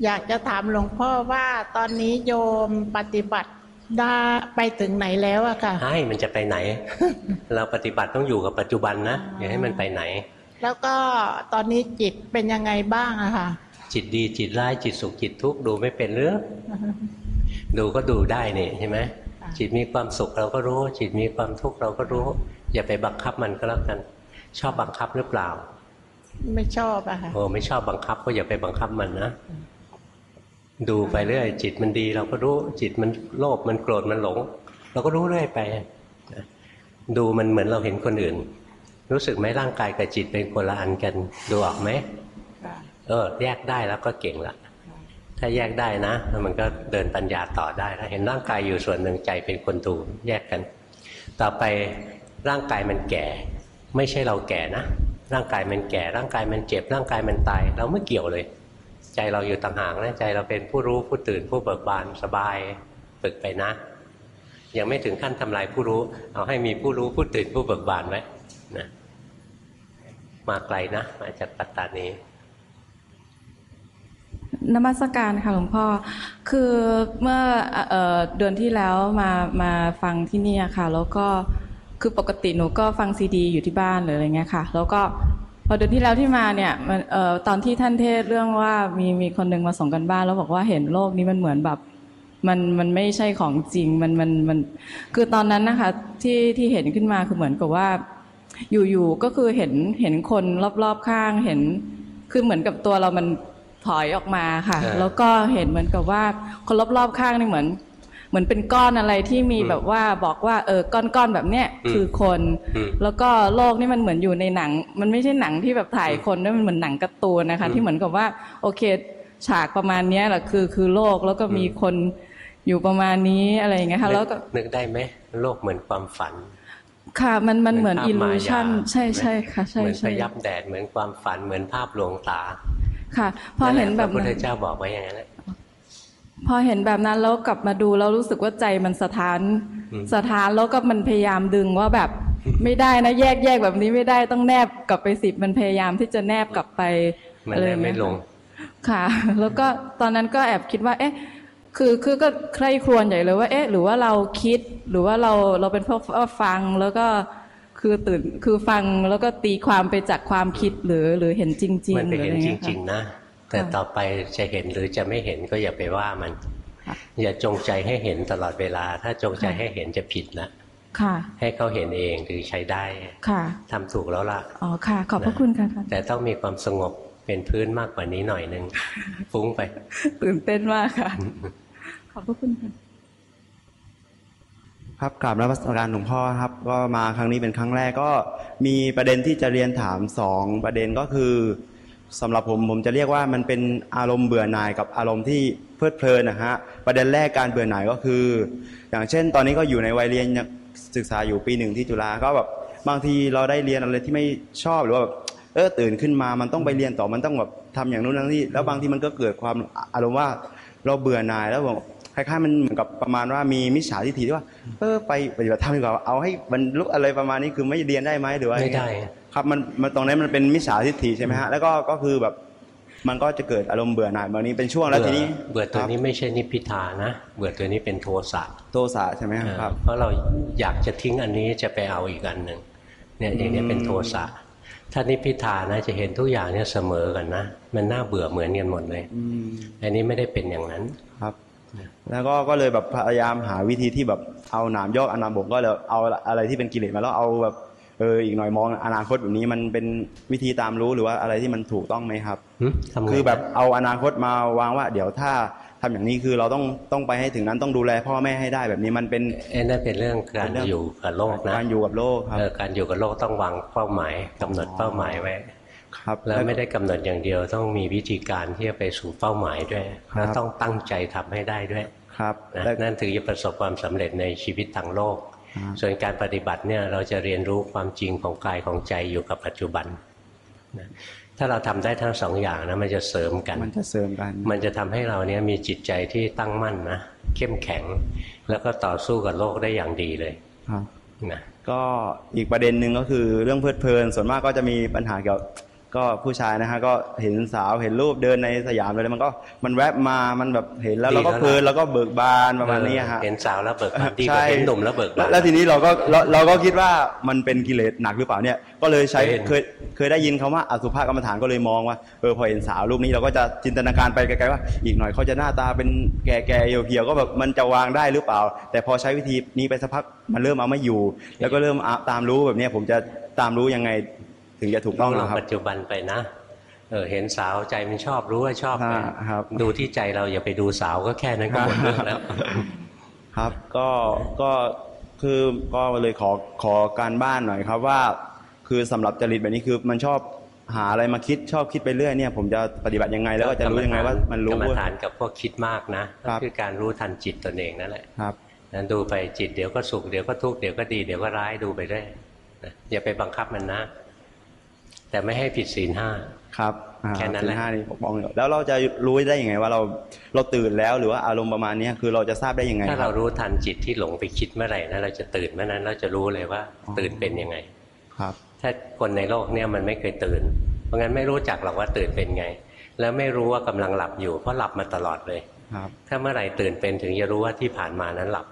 อยากจะถามหลวงพ่อว่าตอนนี้โยมปฏิบัติได้ไปถึงไหนแล้วอะค่ะให้มันจะไปไหน เราปฏิบัติต้องอยู่กับปัจจุบันนะอย่าให้มันไปไหน แล้วก็ตอนนี้จิตเป็นยังไงบ้างอะค่ะจิตดีจิตร้ายจิตสุขจิตทุกข์ดูไม่เป็นหรือดูก็ดูได้นี่ใช่ไหมค่ะจิตมีความสุขเราก็รู้ จิตมีความทุกข์เราก็รู้ อย่าไปบังคับมันก็แล้วกัน ชอบบังคับหรือเปล่า ไม่ชอบอะค่ะโอ้ไม่ชอบบังคับก็อย่าไปบังคับมันนะ ดูไปเรื่อย จิตมันดี เราก็รู้จิตมันโลภมันโกรธมันหลง เราก็รู้เรื่อยไปนะดูมันเหมือนเราเห็นคนอื่น รู้สึกไหมร่างกายกับจิตเป็นคนละอันกัน ดูออกไหมค่ะเออแยกได้แล้วก็เก่งละถ้าแยกได้นะมันก็เดินปัญญาต่อได้แล้วเห็นร่างกายอยู่ส่วนหนึ่งใจเป็นคนดูแยกกัน ต่อไปร่างกายมันแก่ ไม่ใช่เราแก่นะร่างกายมันแก่ ร่างกายมันเจ็บ ร่างกายมันตาย เราไม่เกี่ยวเลย ใจเราอยู่ต่างหากนะใจเราเป็นผู้รู้ผู้ตื่นผู้เบิกบานสบายฝึกไปนะ ยังไม่ถึงขั้นทำลายผู้รู้ เอาให้มีผู้รู้ผู้ตื่นผู้เบิกบานไว้นะมาไกลนะ มาจากปัตตานีนมัสการค่ะหลวงพ่อ คือเมื่อเอ่อเดือนที่แล้วมามาฟังที่นี่ค่ะ แล้วก็คือปกติหนูก็ฟังซีดี อยู่ที่บ้านหรืออะไรเงี้ยค่ะ แล้วก็ พอเดือนที่แล้วที่มาเนี่ยมันเอ่อตอนที่ท่านเทศเรื่องว่ามีมีคนหนึ่งมาส่งกันบ้าน แล้วบอกว่าเห็นโลกนี้มันเหมือนแบบมันมันไม่ใช่ของจริงมันมันมันคือตอนนั้นนะคะที่ที่เห็นขึ้นมาคือเหมือนกับว่า อยู่ๆก็คือเห็นเห็นคนรอบๆข้างเห็นคือเหมือนกับตัวเรามันถอยออกมาค่ะเออแล้วก็เห็นเหมือนกับว่าคนรอบๆข้างนี่เหมือน เหมือนเป็นก้อนอะไรที่มีอืมแบบว่าบอกว่าเออก้อนๆแบบเนี้ยอืมคือคนอืมแล้วก็โลกนี่มันเหมือนอยู่ในหนัง มันไม่ใช่หนังที่แบบถ่ายคนด้วยมันเหมือนหนังการ์ตูนนะคะอืมที่เหมือนกับว่าโอเค ฉากประมาณเนี้ยแหละคือคือโลกแล้วก็มีคนอยู่ประมาณนี้อะไรอย่างเงี้ยค่ะแล้วก็นึกได้ไหมโลกเหมือนความฝัน ค่ะมันมันเหมือนภาอิพลูมายาชันใช่ใช่ค่ะใช่เหมือนพใช่ยับแดดเหมือนความฝันเหมือนภาพลวงตา ค่ะพอเห็นแบบพระพุทนั้ธนเจ้าบอกไว้อย่างนั้นแหละ พอเห็นแบบนั้นแล้วกลับมาดูแล้วรู้สึกว่าใจมันสะท้านอืมสะท้านแล้วก็มันพยายามดึงว่าแบบไม่ได้นะแยกแยกแบบนี้ไม่ได้ต้องแนบกลับไปสิบมันพยายามที่จะแนบกลับไปมันอะไรเลยอย่างไม่เงี้ยลงค่ะ แล้วก็ตอนนั้นก็แอบคิดว่า เอ๊ะ คือคือก็ใคร่ครวญใหญ่เลยว่าเอ๊ะ หรือว่าเราคิดหรือว่าเราเราเป็นพวกฟังแล้วก็คือตื่นคือฟังแล้วก็ตีความไปจากความคิดหรือหรือเห็นจริงมันๆหไปรือเห็อะนไรจเงี้ยริงค่ะๆนะ แต่ค่ะต่อไปจะเห็นหรือจะไม่เห็นก็อย่าไปว่ามันค่ะอย่าจงใจให้เห็นตลอดเวลา ถ้าจงใจค่ะให้เห็นจะผิดนะค่ะ ให้เขาเห็นเองถึงใช้ได้ค่ะทำถูกแล้วล่ะอ๋อค่ะ ขอบพระคุณค่ะท่านแต่ต้องมีความสงบเป็นพื้นมากกว่านี้หน่อยนึงฟุ้งไป ตื่นเต้นมากค่ะ ขอบพระคุณค่ะครับกราบนมัสการหลวงพ่อครับ ก็มาครั้งนี้เป็นครั้งแรกก็มีประเด็นที่จะเรียนถามสองประเด็นก็คือ สำหรับผมผมจะเรียกว่ามันเป็นอารมณ์เบื่อหน่ายกับอารมณ์ที่เพลิดเพลินนะฮะประเด็นแรกการเบื่อหน่ายก็คือ อย่างเช่น ตอนนี้ก็อยู่ในวัยเรียนศึกษาอยู่ปีหนึ่งที่จุฬาก็แบบบางทีเราได้เรียนอะไรที่ไม่ชอบหรือว่าแบบเออตื่นขึ้นมามันต้องไปเรียนต่อมันต้องแบบทำอย่างนู้นอย่างนี้แล้วบางทีมันก็เกิดความอารมณ์ว่าเราเบื่อหน่ายแล้วบอกคล้ายๆมันเหมือนกับประมาณว่ามีมิจฉาทิฏฐิที่ว่าเออไปปฏิบัติธรรมดีกว่าเอาให้บรรลุกอะไรประมาณนี้คือไม่เรียนได้ไหมหรือว่าไม่ได้ ครับมันมันตรงนั้นมันเป็นมิจฉาทิฏฐิใช่ไหมฮะแล้วก็ก็คือแบบมันก็จะเกิดอารมณ์เบื่อหน่ายบางนี้เป็นช่วงแล้วทีนี้ เบื่อตัวนี้ครับไม่ใช่นิพพิทานะ เบื่อตัวนี้เป็นโทสะโทสะใช่ไหมฮะครับ เพราะเราอยากจะทิ้งอันนี้จะไปเอาอีกอันหนึ่งเนี่ยอย่างนี้อืมเป็นโทสะถ้านิพพิทานะจะเห็นทุกอย่างเนี่ยเสมอกันนะ มันน่าเบื่อเหมือนกันหมดเลยอืมอันนี้ไม่ได้เป็นอย่างนั้นครับ แล้วก็ก็เลยแบบพยายามหาวิธีที่แบบเอาหนามยอกอนาบกก็เลยเอาอะไรที่เป็นกิเลสมาแล้วเอาแบบ เอออีกหน่อยมองอนาคตแบบนี้มันเป็นวิธีตามรู้หรือว่าอะไรที่มันถูกต้องไหมครับหึทำไงคือแบบเอาอนาคตมาวางว่า เดี๋ยวถ้าทำอย่างนี้คือเราต้องต้องไปให้ถึงนั้นต้องดูแลพ่อแม่ให้ได้แบบนี้มันเป็นเอ้นั่นเป็นเรื่องการเป็นเรื่องอยู่กับโลกนะการอยู่กับโลกครับเออการอยู่กับโลกต้องวางเป้าหมายกำหนดเป้าหมายไว้ครับแล้วไม่ได้กำหนดอย่างเดียวต้องมีวิธีการที่จะไปสู่เป้าหมายด้วยครับแล้วต้องตั้งใจทำให้ได้ด้วย ครับนะแล้วนั่นถึงจะประสบความสำเร็จในชีวิตทางโลกครับ ส่วนการปฏิบัติเนี่ยเราจะเรียนรู้ความจริงของกายของใจอยู่กับปัจจุบันนะถ้าเราทำได้ทั้งสองอย่างนะมันจะเสริมกัน มันจะเสริมกัน มันจะทำให้เราเนี้ยมีจิตใจที่ตั้งมั่นนะเข้มแข็ง แล้วก็ต่อสู้กับโลกได้อย่างดีเลยครับนะก็อีกประเด็นหนึ่งก็คือเรื่องเพลิดเพลิน ส่วนมากก็จะมีปัญหาเกี่ยวกับ ก็ผู้ชายนะฮะก็เห็นสาวเห็นรูปเดินในสยามเลยมันก็มันแวบมามันแบบเห็นแล้วเราก็เพลินแล้วก็เบิกบานประมาณนี้ฮะเห็นสาวแล้วเบิกบานดีกใช่ว่าเห็นหนุ่มแล้วเบิกบานแล้วทีนี้เราก็เราเราก็คิดว่ามันเป็นกิเลสหนักหรือเปล่าเนี่ยก็เลยใช้เคยเห็นเคยเคยได้ยินคำว่าอสุภกรรมฐานก็เลยมองว่าเออพอเห็นสาวรูปนี้เราก็จะจินตนาการไปไกลๆว่า อีกหน่อยเขาจะหน้าตาเป็นแก่ๆเหี่ยวๆก็แบบมันจะวางได้หรือเปล่า แต่พอใช้วิธีนี้ไปสักพักมันเริ่มเอาไม่อยู่ แล้วก็เริ่มอะตามรู้แบบเนี้ยผมจะตามรู้ยังไง ถึงจะถูกต้องลองนะครับปัจจุบันไปนะเออเห็นสาวใจมันชอบรู้ว่าชอบไปอ่าครับ ดูที่ใจเราอย่าไปดูสาวก็แค่นั้นก็หมดเรื่องแล้วครับ ก็ก็คือก็เลยขอขอการบ้านหน่อยครับว่า คือสำหรับจริตแบบนี้คือมันชอบหาอะไรมาคิดชอบคิดไปเรื่อยเนี่ย ผมจะปฏิบัติยังไงแล้วก็จะรู้ยังไงว่ามันรู้กรรมฐานกับพวกคิดมากนะครัก็บคือการรู้ทันจิตตนเองนั่นแหละครับนั้นดูไปจิตเดี๋ยวก็สุขเดี๋ยวก็ทุกข์เดี๋ยวก็ดีเดี๋ยวก็ร้ายดูไปเรื่อยนะอย่าไปบังคับมันนะ แต่ไม่ให้ผิดศีลห้าครับอ่าแค่นั้นแหละสิห้านี่ผมมองอยู่แล้วเราจะรู้ได้ยังไงว่าเราเราตื่นแล้วหรือว่าอารมณ์ประมาณเนี้ยคือเราจะทราบได้ยังไงถ้าคเรารับรู้ทันจิตที่หลงไปคิดเมื่อไหร่นะเราจะตื่นเมื่อนั้นเราจะรู้เลยว่าอ๋อตื่นเป็นยังไง ครับ ถ้าคนในโลกเนี่ยมันไม่เคยตื่น เพราะงั้นไม่รู้จักหรอกว่าตื่นเป็นไง แล้วไม่รู้ว่ากำลังหลับอยู่ เพราะหลับมาตลอดเลยครับถ้าเมื่อไหร่ตื่นเป็นถึงจะรู้ว่าที่ผ่านมานั้นหลับ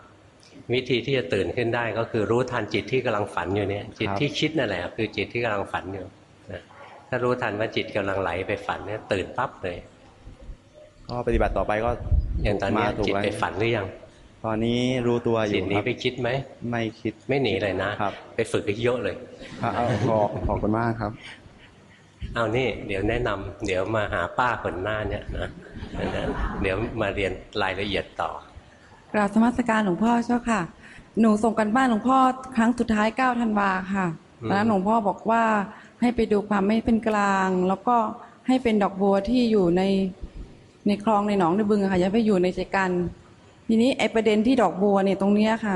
วิธีที่จะตื่นขึ้นได้ก็คือรู้ทันจิตที่กำลังฝันอยู่เนี่ยจิตที่คิดนั่นแหละคือจิตที่กำลังฝันอยู่นะ ถ้ารู้ทันว่าจิตกำลังไหลไปฝันเนี่ยตื่นปั๊บเลย ก็ปฏิบัติต่อไปก็อย่างตอนเนี้ยมาถูกจิตแล้วไปฝันหรือยัง ตอนนี้รู้ตัวอจิยู่ตคนี้รับไปคิดไหม ไม่คิดไม่หนีเลยนะครับไปฝึกให้เยอะเลยครับเอาขอขอบคุณมากครับ เอานี่ เดี๋ยวแนะนำเดี๋ยวมาหาป้าคนหน้าเนี่ยนะเดี๋ยวมาเรียนรายละเอียดต่อกราบสมัสการหลวงพ่อเจ้าค่ะ หนูส่งกันบ้านหลวงพ่อครั้งสุดท้าย9ธันวาค่ะอืมตอนนั้นหลวงพ่อบอกว่า ให้ไปดูความไม่เป็นกลาง แล้วก็ให้เป็นดอกบัวที่อยู่ในในคลองในหนองในบึงอะค่ะอย่าไปอยู่ในใจกัน ทีนี้ไอประเด็นที่ดอกบัวเนี่ยตรงเนี้ยค่ะ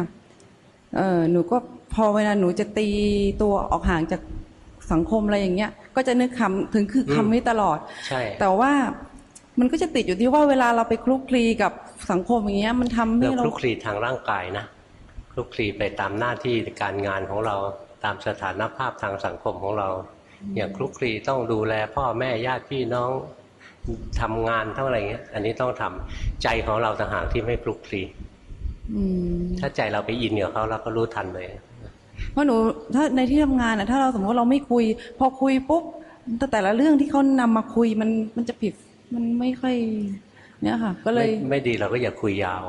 เออหนูก็พอเวลาหนูจะตีตัวออกห่างจากสังคมอะไรอย่างเงี้ย ก็จะนึกคำถึงคือคำนี้ตลอด ใช่ แต่ว่ามันก็จะติดอยู่ที่ว่าเวลาเราไปคลุกคลีกับสังคมอย่างเงี้ย มันทำให้เราเราคลุกคลีทางร่างกายนะคลุกคลีไปตามหน้าที่การงานของเรา ตามสถานภาพทางสังคมของเรา อย่างคลุกคลีต้องดูแลพ่อแม่ญาติพี่น้องทำงานเท่าอะไรเงี้ย อันนี้ต้องทำใจของเราต่างหากที่ไม่คลุกคลีอืมถ้าใจเราไปอินกับเขาเราก็รู้ทันเลยเพราะหนูถ้าในที่ทำงานอะถ้าเราสมมติว่าเราไม่คุย พอคุยปุ๊บแต่แต่ละเรื่องที่เขานำมาคุยมันมันจะผิดมันไม่ค่อย เนี่ยค่ะ ก็เลยไม่ไม่ดีเราก็อย่าคุยยาว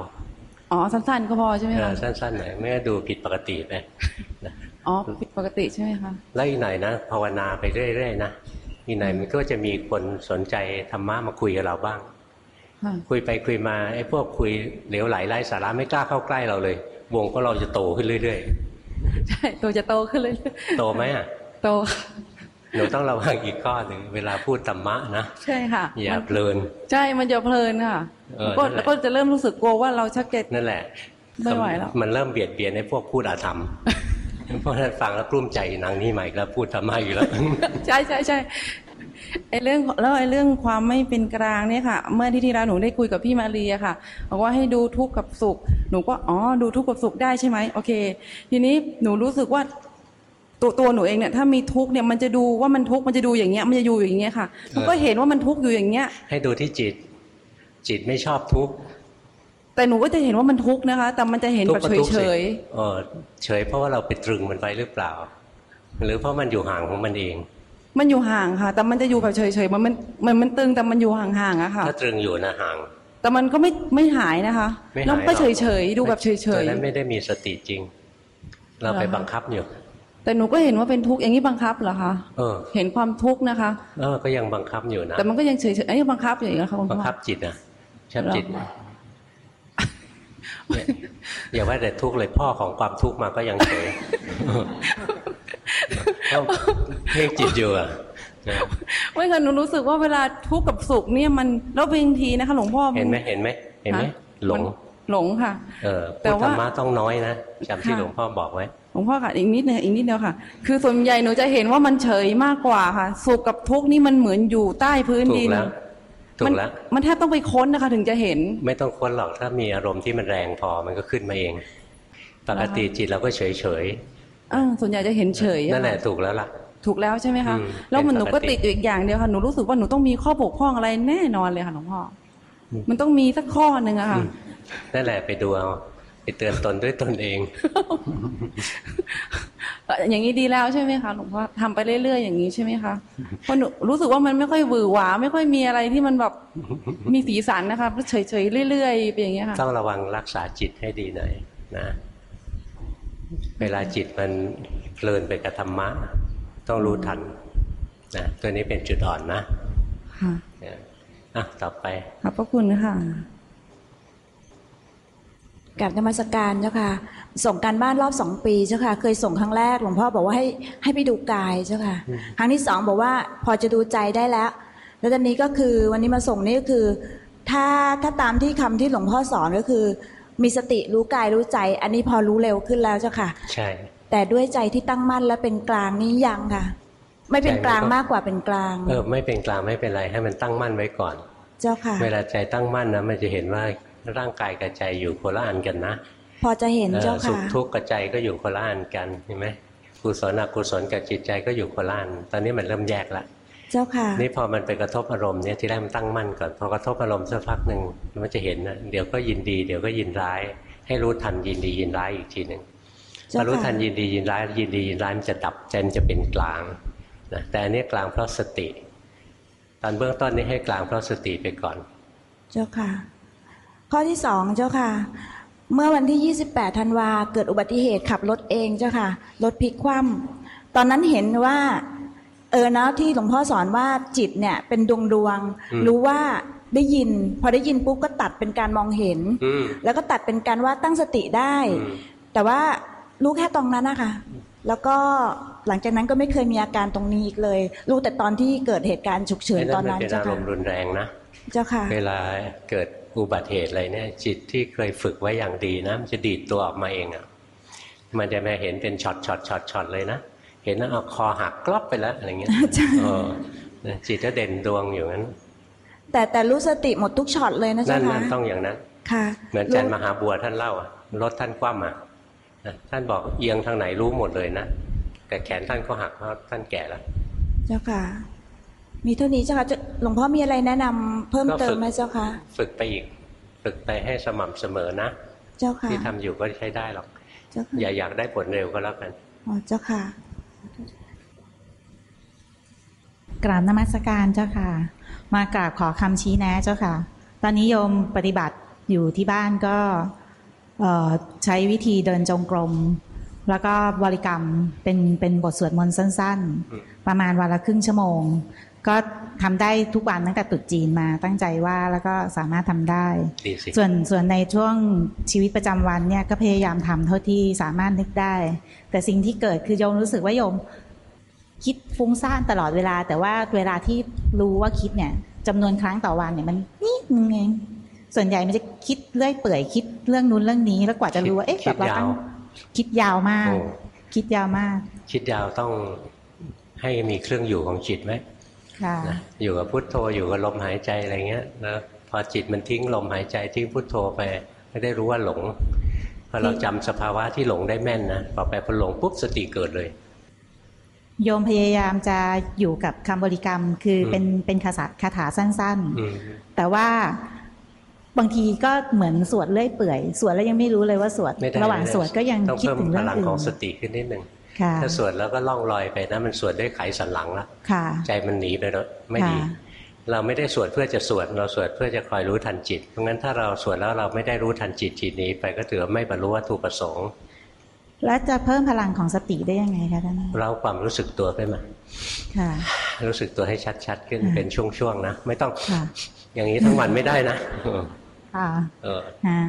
อ๋อสั้นๆก็พอใช่ไหมเออคะสั้นๆหน่อยไม่งั้นดูผิดปกติไปนะ อ๋อผิดปกติใช่ไหมคะแล้วอีกหน่อยนะภาวนาไปเรื่อยๆนะอีกหน่อยมันก็จะมีคนสนใจธรรมะมาคุยกับเราบ้างค่ะคุยไปคุยมาไอ้พวกคุยเหลวไหลไร้สาระไม่กล้าเข้าใกล้เราเลยวงก็เราจะโตขึ้นเรื่อยใช่ตัวจะโตขึ้นเลยๆโตไหมอะโตหนูต้องระวังอีกข้อหนึ่งเวลาพูดธรรมะนะใช่ค่ะอย่ามันเพลิน ใช่มันจะเพลินค่ะเออก็นั่นแหละแล้วก็จะเริ่มรู้สึกกลัวว่าเราชักจะนั่นแหละไม่ไหวแล้วมันเริ่มเบียดเบียนให้พวกพูดอาธรรม เพราะฉะนั้นฟังแล้วกลุ้มใจนางนี่ใหม่แล้วพูดธรรมะอยู่แล้ว ใช่ใช่ใช่ไอ้เรื่องแล้วไอ้เรื่องความไม่เป็นกลางเนี่ยค่ะ เมื่อที่ที่เราหนูได้คุยกับพี่มารีอะค่ะบอกว่าให้ดูทุกข์กับสุข หนูก็อ๋อดูทุกข์กับสุขได้ใช่ไหมโอเค ทีนี้หนูรู้สึกว่าตัวตัวหนูเองเนี่ยถ้ามีทุกข์เนี่ยมันจะดูว่ามันทุกข์มันจะดูอย่างเงี้ยมันจะอยู่อย่างเงี้ยค่ะหนูก็เห็นว่ามันทุกข์อยู่อย่างเงี้ย ให้ดูที่จิต จิตไม่ชอบทุกข์ แต่หนูก็จะเห็นว่ามันทุกข์นะคะ แต่มันจะเห็นทุกแบบข์ก็เฉทุยกข์เฉสิยเออเฉยเพราะว่าเราไปตรึงมันไว้หรือเปล่า หรือเพราะมันอยู่ห่างของมันเอง มันอยู่ห่างค่ะ แต่มันจะอยู่แบบเฉยๆมันมันมันมันตึงแต่มันอยู่ห่างๆอะค่ะ ถ้าตรึงอยู่นะห่าง แต่มันก็ไม่ไม่หายนะคะไม่หายแล้วก็หรอกเฉยๆดูแบบเฉตัวยนั้นไม่ได้มีสติจริง เราไปเหรอคะบังคับอยู่ๆแต่หนูก็เห็นว่าเป็นทุกข์อย่างนี้บังคับเหรอคะเออเห็นความทุกข์นะคะ เออก็ยังบังคับอยู่นะ แต่มันก็ยังเฉยๆอันนี้บังคับอยู่อย่างนี้นะคะคุณบังพ่อคับจิตนะชับจิตเหร อเนี่ยอย่าว่าแต่ทุกข์เลยพ่อของความทุกข์มาก็ยังเฉยเอ้าเพ่งจิตอยู่อะนะไม่ค่ะหนูรู้สึกว่าเวลาทุกข์กับสุขเนี่ยมันแล้วบางทีนะคะหลวงพ่อเห็นไหมเห็นไหมเห็นไหมฮะหลงมันหลงค่ะ เออแต่พูดธรว่ารมะต้องน้อยนะจำที่ค่ะหลวงพ่อบอกไว้หลวงพ่อค่ะอีกนิดนึงอีกนิดเดียวค่ะ คือส่วนใหญ่หนูจะเห็นว่ามันเฉยมากกว่าค่ะ สุขกับทุกข์นี่มันเหมือนอยู่ใต้พื้นถูดิกนแล้ว ถูมักแล้วมันแทบต้องไปค้นนะคะ ถึงจะเห็น ไม่ต้องค้นหรอกถ้ามีอารมณ์ที่มันแรงพอมันก็ขึ้นมาเองปกติจิตเราก็เฉยเฉยเออส่วนใหญ่จะเห็นเฉยๆอะนั่นแหละถูกแล้วล่ะ ถูกแล้วใช่ไหมคะอืมแล้วมันเป็นหนูก็ปกติติดอยู่อีกอย่างเดียวค่ะหนูรู้สึกว่าหนูต้องมีข้อบกพร่องอะไรแน่นอนเลยค่ะหลวงพ่ออมันต้องมีสักข้อหนึ่งอะค่ะนั่นแหละไปดูเอา ไปเตือนตนด้วยตนเองเอ่ออย่างนี้ดีแล้วใช่ไหมคะหลวงพ่อทำไปเรื่อยๆอย่างนี้ใช่ไหมคะเพราะหนูรู้สึกว่ามันไม่ค่อยหวือหวา ไม่ค่อยมีอะไรที่มันแบบมีสีสันนะคะเฉยๆเรื่อยๆไปอย่างเงี้ยค่ะต้องระวังรักษาจิตให้ดีหน่อยนะเวลาจิตมันเพลินไปกับธรรมะ ต้องรู้ทันนะตัวนี้เป็นจุดอ่อนนะค่ะเนี่ยอะต่อไปขอบพระคุณค่ะ กับนมัสการเจ้าค่ะ ส่งการบ้านรอบสองปีเจ้าค่ะ เคยส่งครั้งแรกหลวงพ่อบอกว่าให้ให้ไปดูกายเจ้าค่ะ ครั้งที่สองบอกว่าพอจะดูใจได้แล้ว แล้วตอนนี้ก็คือวันนี้มาส่งนี่ก็คือ ถ้าถ้าตามที่คำที่หลวงพ่อสอนก็คือ มีสติรู้กายรู้ใจ อันนี้พอรู้เร็วขึ้นแล้วเจ้าค่ะ ใช่ แต่ด้วยใจที่ตั้งมั่นและเป็นกลางนี้ยังค่ะ ไม่เป็นกลางมากกว่าเป็นกลางเออไม่เป็นกลางไม่เป็นไรให้มันตั้งมั่นไว้ก่อน เจ้าค่ะ เวลาใจตั้งมั่นนะมันจะเห็นว่า ร่างกายกับใจอยู่คนละอันกันนะ พอจะเห็นเออเจ้าสุค่ะขทุกข์กับใจก็อยู่คนละอันกันเห็นไหมกุศลอกุศลกับจิตใจก็อยู่คนละอันตอนนี้มันเริ่มแยกละเจ้าค่ะนี่พอมันไปกระทบอารมณ์เนี่ยที่แรกมันตั้งมั่นก่อนพอกระทบอารมณ์สักพักหนึ่งมันจะเห็นนะเดี๋ยวก็ยินดีเดี๋ยวก็ยินร้าย ให้รู้ทันยินดียินร้ายอีกทีหนึ่งเจ้าพอรู้ค่ะทันยินดียินร้ายยินดียินร้ายมันจะดับใจมันจะเป็นกลางนะแต่อันนี้กลางเพราะสติ ตอนเบื้องต้นนี้ให้กลางเพราะสติไปก่อน เจ้าค่ะ ข้อที่สองเจ้าค่ะ เมื่อวันที่ 28ธันวาเกิดอุบัติเหตุขับรถเองเจ้าค่ะ รถพลิกคว่ำตอนนั้นเห็นว่า เออนะที่หลวงพ่อสอนว่าจิตเนี่ย เป็นดวงดวงๆอืมรู้ว่าได้ยิน พอได้ยินปุ๊บก็ตัดเป็นการมองเห็นอืมแล้วก็ตัดเป็นการว่าตั้งสติได้อืมแต่ว่ารู้แค่ตรงนั้นนะคะแล้วก็หลังจากนั้นก็ไม่เคยมีอาการตรงนี้อีกเลย รู้แต่ตอนที่เกิดเหตุการณ์ฉุกเฉินไอ้ตอนั่นนมันนั้นเป็นเจ้าอารค่ะมณ์รุนแรงนะเจ้าค่ะ เวลาเกิด อุบัติเหตุอะไรเนี่ยจิตที่เคยฝึกไว้อย่างดีนะมันจะดีดตัวออกมาเองอะ่ะมันจะมาเห็นเป็นช็อตช็อตช็อตช็อตเลยนะเห็นแล้วเอาคอหักกรอบไปแล้วอะไรเงี้ยเออจิตก็เด่นดวงอยู่งั้น แต่แต่รู้สติหมดทุกช็อตเลยนะนั่เจ้านค่ะนั่นต้องอย่างนั้นค่ะ เหมือนอาจารย์มหาบัวท่านเล่าอะรถท่านคว่ำอะนะท่านบอกเอียงทางไหนรู้หมดเลยนะแต่แขนท่านก็หักเพราะท่านแก่แล้ว เจ้าค่ะ มีเท่านี้เจ้าค่ะจะหลวงพ่อมีอะไรแนะนำเพิ่มก็เติฝึมกไหมเจ้าค่ะ ฝึกไปอีก ฝึกไปให้สม่ำเสมอนะ เจ้าค่ะ ที่ทำอยู่ก็ใช้ได้หรอกเจ้าค่ะอย่าอยากได้ผลเร็วก็แล้วกัน อ๋อ เจ้าค่ะ กราบนมัสการเจ้าค่ะ มากราบขอคำชี้แนะเจ้าค่ะ ตอนนี้โยมปฏิบัติอยู่ที่บ้านก็เอ่อใช้วิธีเดินจงกรมแล้วก็บริกรรมเป็นเป็นบทสวดมนต์สั้นอืมๆประมาณวันละครึ่งชั่วโมง ก็ทำได้ทุกวันตั้งแต่ตรุษจีนมาตั้งใจว่าแล้วก็สามารถทำได้ดีสิส่วนส่วนในช่วงชีวิตประจำวันเนี่ยก็พยายามทำเท่าที่สามารถนึกได้ แต่สิ่งที่เกิดคือโยมรู้สึกว่าโยม คิดฟุ้งซ่านตลอดเวลา แต่ว่าเวลาที่รู้ว่าคิดเนี่ยจำนวนครั้งต่อวันเนี่ยมันนิดนึงเองส่วนใหญ่มันจะคิดเรื่อยเปื่อยคิดเรื่องนู้นเรื่องนี้แล้วกว่าจะรู้ว่าเอ๊ะคิแบดบเรายาวตั้งคิดยาวมากโอ้คิดยาวมาก คิดยาวต้องให้มีเครื่องอยู่ของจิตไหมค่ะ นะอยู่กับพุทโธอยู่กับลมหายใจอะไรเงี้ยแล้วพอจิตมันทิ้งลมหายใจทิ้งพุทโธไปไม่ได้รู้ว่าหลงพอเราจำสภาวะที่หลงได้แม่นนะต่อไปพอหลงปุ๊บสติเกิดเลย โยมพยายามจะอยู่กับคำบริกรรมคืออมเป็นเป็นคาถาคาถาสั้นๆอืมแต่ว่าบางทีก็เหมือนสวดเลื่อยเปื่อย สวดแล้วยังไม่รู้เลยว่าสวดไม่ได้ระหว่างไม่ได้สวดก็ยังต้องคิดเพิ่มถึงพเรื่องลังอื่ของนสติขึ้นนิดหนึ่งค่ะ ถ้าสวดแล้วก็ล่องลอยไปนะมันสวดด้วยไขสันหลังละค่ะใจมันหนีไปแล้วไม่ดีค่ะเราไม่ได้สวดเพื่อจะสวดเราสวดเพื่อจะคอยรู้ทันจิต เพราะงั้นถ้าเราสวดแล้วเราไม่ได้รู้ทันจิตจิตหนี้ ไปก็ถือว่าไม่บรรลุวัตถุประสงค์ แล้วจะเพิ่มพลังของสติได้ยังไงคะท่านเราความรู้สึกตัวขึ้นมาค่ะรู้สึกตัวให้ชัดๆขึ้นค่ะเป็นช่วงๆนะไม่ต้องค่ะอย่างนี้ทั้งวันไม่ได้นะเออค่ะเออฮะ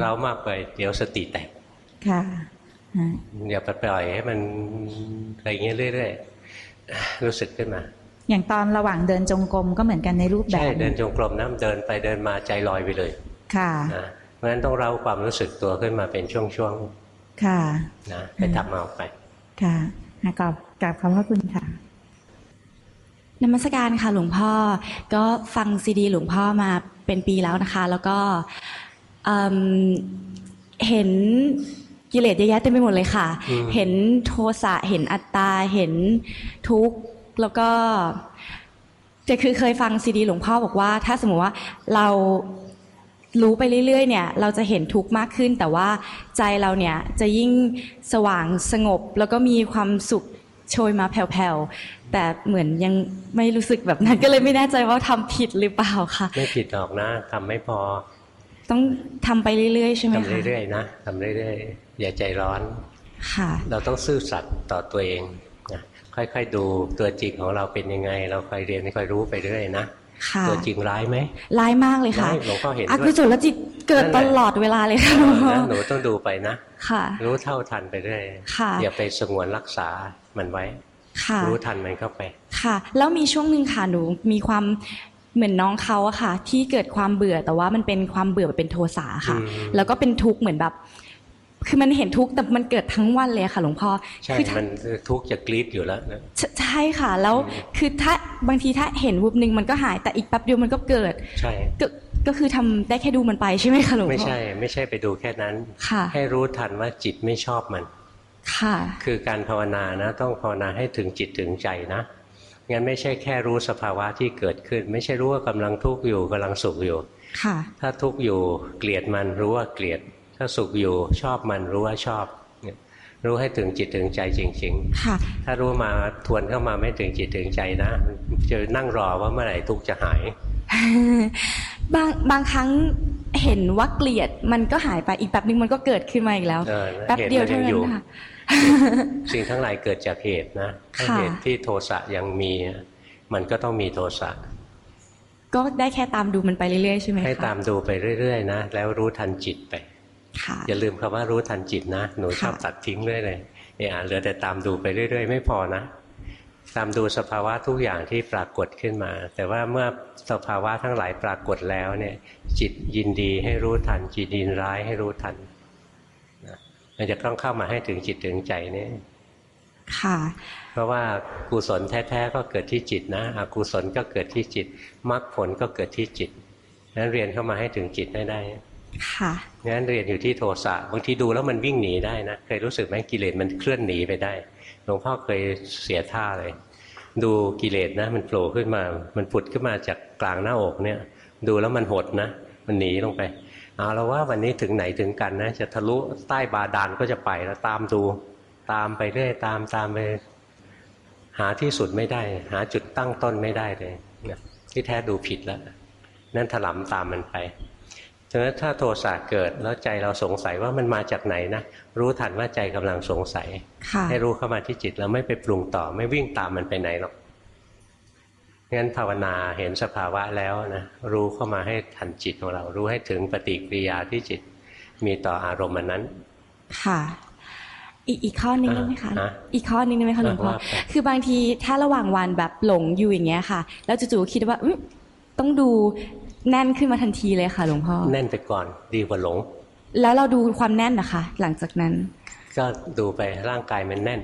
เรามากไปเดี๋ยวสติแตกค่ะฮะ อย่าไปปล่อยให้มันอะไรเงี้ยเรื่อยๆรู้สึกขึ้นมา อย่างตอนระหว่างเดินจงกรมก็เหมือนกันในรูปแบใช่บเดินจงกรมนะเดินไปเดินมาใจลอยไปเลย ค่ะนะเพราะฉะนั้นต้องเราความรู้สึกตัวขึ้นมาเป็นช่วงค่ะๆนะไปทำเอาไป ค่ะฮะกราบกราบขอบพระคุณค่ะนมัสการค่ะหลวงพ่อ ก็ฟังซีดี หลวงพ่อมาเป็นปีแล้วนะคะ แล้วก็เอิ่มเห็น กิเลสเยอะแยะเต็มไปหมดเลยค่ะอืมเห็นโทสะเห็นอัตตาเห็นทุกข์แล้วก็จะคือเคยฟังซีดีหลวงพ่อบอกว่า ถ้าสมมติว่าเรารู้ไปเรื่อยๆ เนี่ย เราจะเห็นทุกข์มากขึ้น แต่ว่าใจเราเนี่ยจะยิ่งสว่างสงบ แล้วก็มีความสุขโชยมาแผ่วๆ แต่เหมือนยังไม่รู้สึกแบบนั้น ก็เลยไม่แน่ใจว่าทำผิดหรือเปล่าค่ะ ไม่ผิดหรอกนะทำไม่พอ ต้องทำไปเรื่อยๆ ใช่ไหมทำคะเรื่อยๆนะทำเรื่อยๆ อย่าใจร้อนค่ะเราต้องซื่อสัตย์ต่อตัวเองนะค่อยๆดูตัวจริงของเราเป็นยังไง เราค่อยเรียนค่อยรู้ไปเรื่อยนะค่ะตัวจริงร้ายไหมร้ายมากเลยค่ะร้ายหลวงพ่อเห็นอด้วยกุศลจิตเกิดตลอดเวลาเลยค่ะหลวงพ่อนะหนูต้องดูไปนะค่ะรู้เท่าทันไปเรื่อยค่ะอย่าไปสงวนรักษามันไว้ค่ะรู้ทันมันเข้าไปค่ะ แล้วมีช่วงหนึ่งค่ะหนูมีความเหมือนน้องเขาอะค่ะ ที่เกิดความเบื่อแต่ว่ามันเป็นความเบื่อแบบเป็นโทสะค่ะอืมแล้วก็เป็นทุกข์เหมือนแบบ คือมันเห็นทุกข์แต่มันเกิดทั้งวันเลยค่ะหลวงพ่อใช่คือถ้ามันทุกข์จะกรี๊ดอยู่แล้วนะใช่ใช่ค่ะ แล้วคือถ้าบางทีถ้าเห็นวุบหนึ่งมันก็หายแต่อีกแป๊บเดียวมันก็เกิด ใช่ก็ก็คือทำได้แค่ดูมันไปใช่ไหมคะหลวงพ่อไม่ใช่ ไม่ใช่ไปดูแค่นั้นค่ะให้รู้ทันว่าจิตไม่ชอบมัน ค่ะ คือการภาวนานะ ต้องภาวนาให้ถึงจิตถึงใจนะงั้นไม่ใช่แค่รู้สภาวะที่เกิดขึ้น ไม่ใช่รู้ว่ากำลังทุกข์อยู่กำลังสุขอยู่ค่ะ ถ้าทุกข์อยู่เกลียดมันรู้ว่าเกลียด ถ้าสุขอยู่ชอบมันรู้ว่าชอบเนี่ยรู้ให้ถึงจิตถึงใจจริงค่ะๆถ้ารู้มาทวนเข้ามาไม่ถึงจิตถึงใจนะ จะนั่งรอว่าเมื่อไหร่ทุกข์จะหาย บางบางครั้งเห็นว่าเกลียดมันก็หายไปอีกแป๊บนึงมันก็เกิดขึ้นมาอีกแล้วเออแป๊บเดียวเหตุเท่ามันยังนั้อยู่นค่ะสิ่งทั้งหลายเกิดจากเหตุนะถ้าค่ะเหตุที่โทสะยังมี มันก็ต้องมีโทสะก็ได้แค่ตามดูมันไปเรื่อยๆใช่ไหมคะให้ตามดูไปเรื่อยๆนะแล้วรู้ทันจิตไปค่ะ อย่าลืมคำว่ารู้ทันจิตนะหนูชอบค่ะตัดทิ้งเรื่อยเลยเออเหลือแต่ตามดูไปเรื่อย ๆ ไม่พอนะตามดูสภาวะทุกอย่างที่ปรากฏขึ้นมา แต่ว่าเมื่อสภาวะทั้งหลายปรากฏแล้วเนี่ยจิตยินดีให้รู้ทัน จิตยินร้ายให้รู้ทันนะมันจะต้องเข้ามาให้ถึงจิตถึงใจเนี่ยค่ะ เพราะว่ากุศลแท้ๆก็เกิดที่จิตนะอกุศลก็เกิดที่จิตมรรคผลก็เกิดที่จิตนั้นเรียนเข้ามาให้ถึงจิตได้ได้ ค่ะงั้นเรียนอยู่ที่โทสะบางทีดูแล้วมันวิ่งหนีได้นะเคยรู้สึกไหมกิเลสมันเคลื่อนหนีไปได้หลวงพ่อเคยเสียท่าเลย ดูกิเลสนะ มันโผล่ขึ้นมา มันผุดขึ้นมาจากกลางหน้าอกเนี่ย ดูแล้วมันหดนะ มันหนีลงไปเอาแล้วว่าวันนี้ถึงไหนถึงกันนะ จะทะลุใต้บาดาลก็จะไปแล้วตามดู ตามไปเรื่อยตามตามไปหาที่สุดไม่ได้ หาจุดตั้งต้นไม่ได้เลยที่แท้ดูผิดแล้วนั่นถลำตามมันไป ฉะนั้นถ้าโทสะเกิดแล้วใจเราสงสัยว่ามันมาจากไหนนะรู้ทันว่าใจกำลังสงสัยค่ะให้รู้เข้ามาที่จิตแล้วไม่ไปปรุงต่อ ไม่วิ่งตามมันไปไหนหรอกงั้นภาวนาเห็นสภาวะแล้วนะรู้เข้ามาให้ทันจิตของเรา รู้ให้ถึงปฏิกิริยาที่จิตมีต่ออารมณ์อันนั้น ค่ะ อีกอีกข้อนึงได้ไหมคะอะอีกข้อนึงได้ไหมคะหลวงพ่อว่าไปคือบางทีถ้าระหว่างวันแบบหลงอยู่อย่างเงี้ยค่ะ แล้วจู่ๆคิดว่าอุ๊ยต้องดู แน่นขึ้นมาทันทีเลยค่ะหลวงพ่อ แน่นไปก่อนดีกว่าหลง แล้วเราดูความแน่นนะคะ หลังจากนั้น ก็ดูไปร่างกายมันแน่น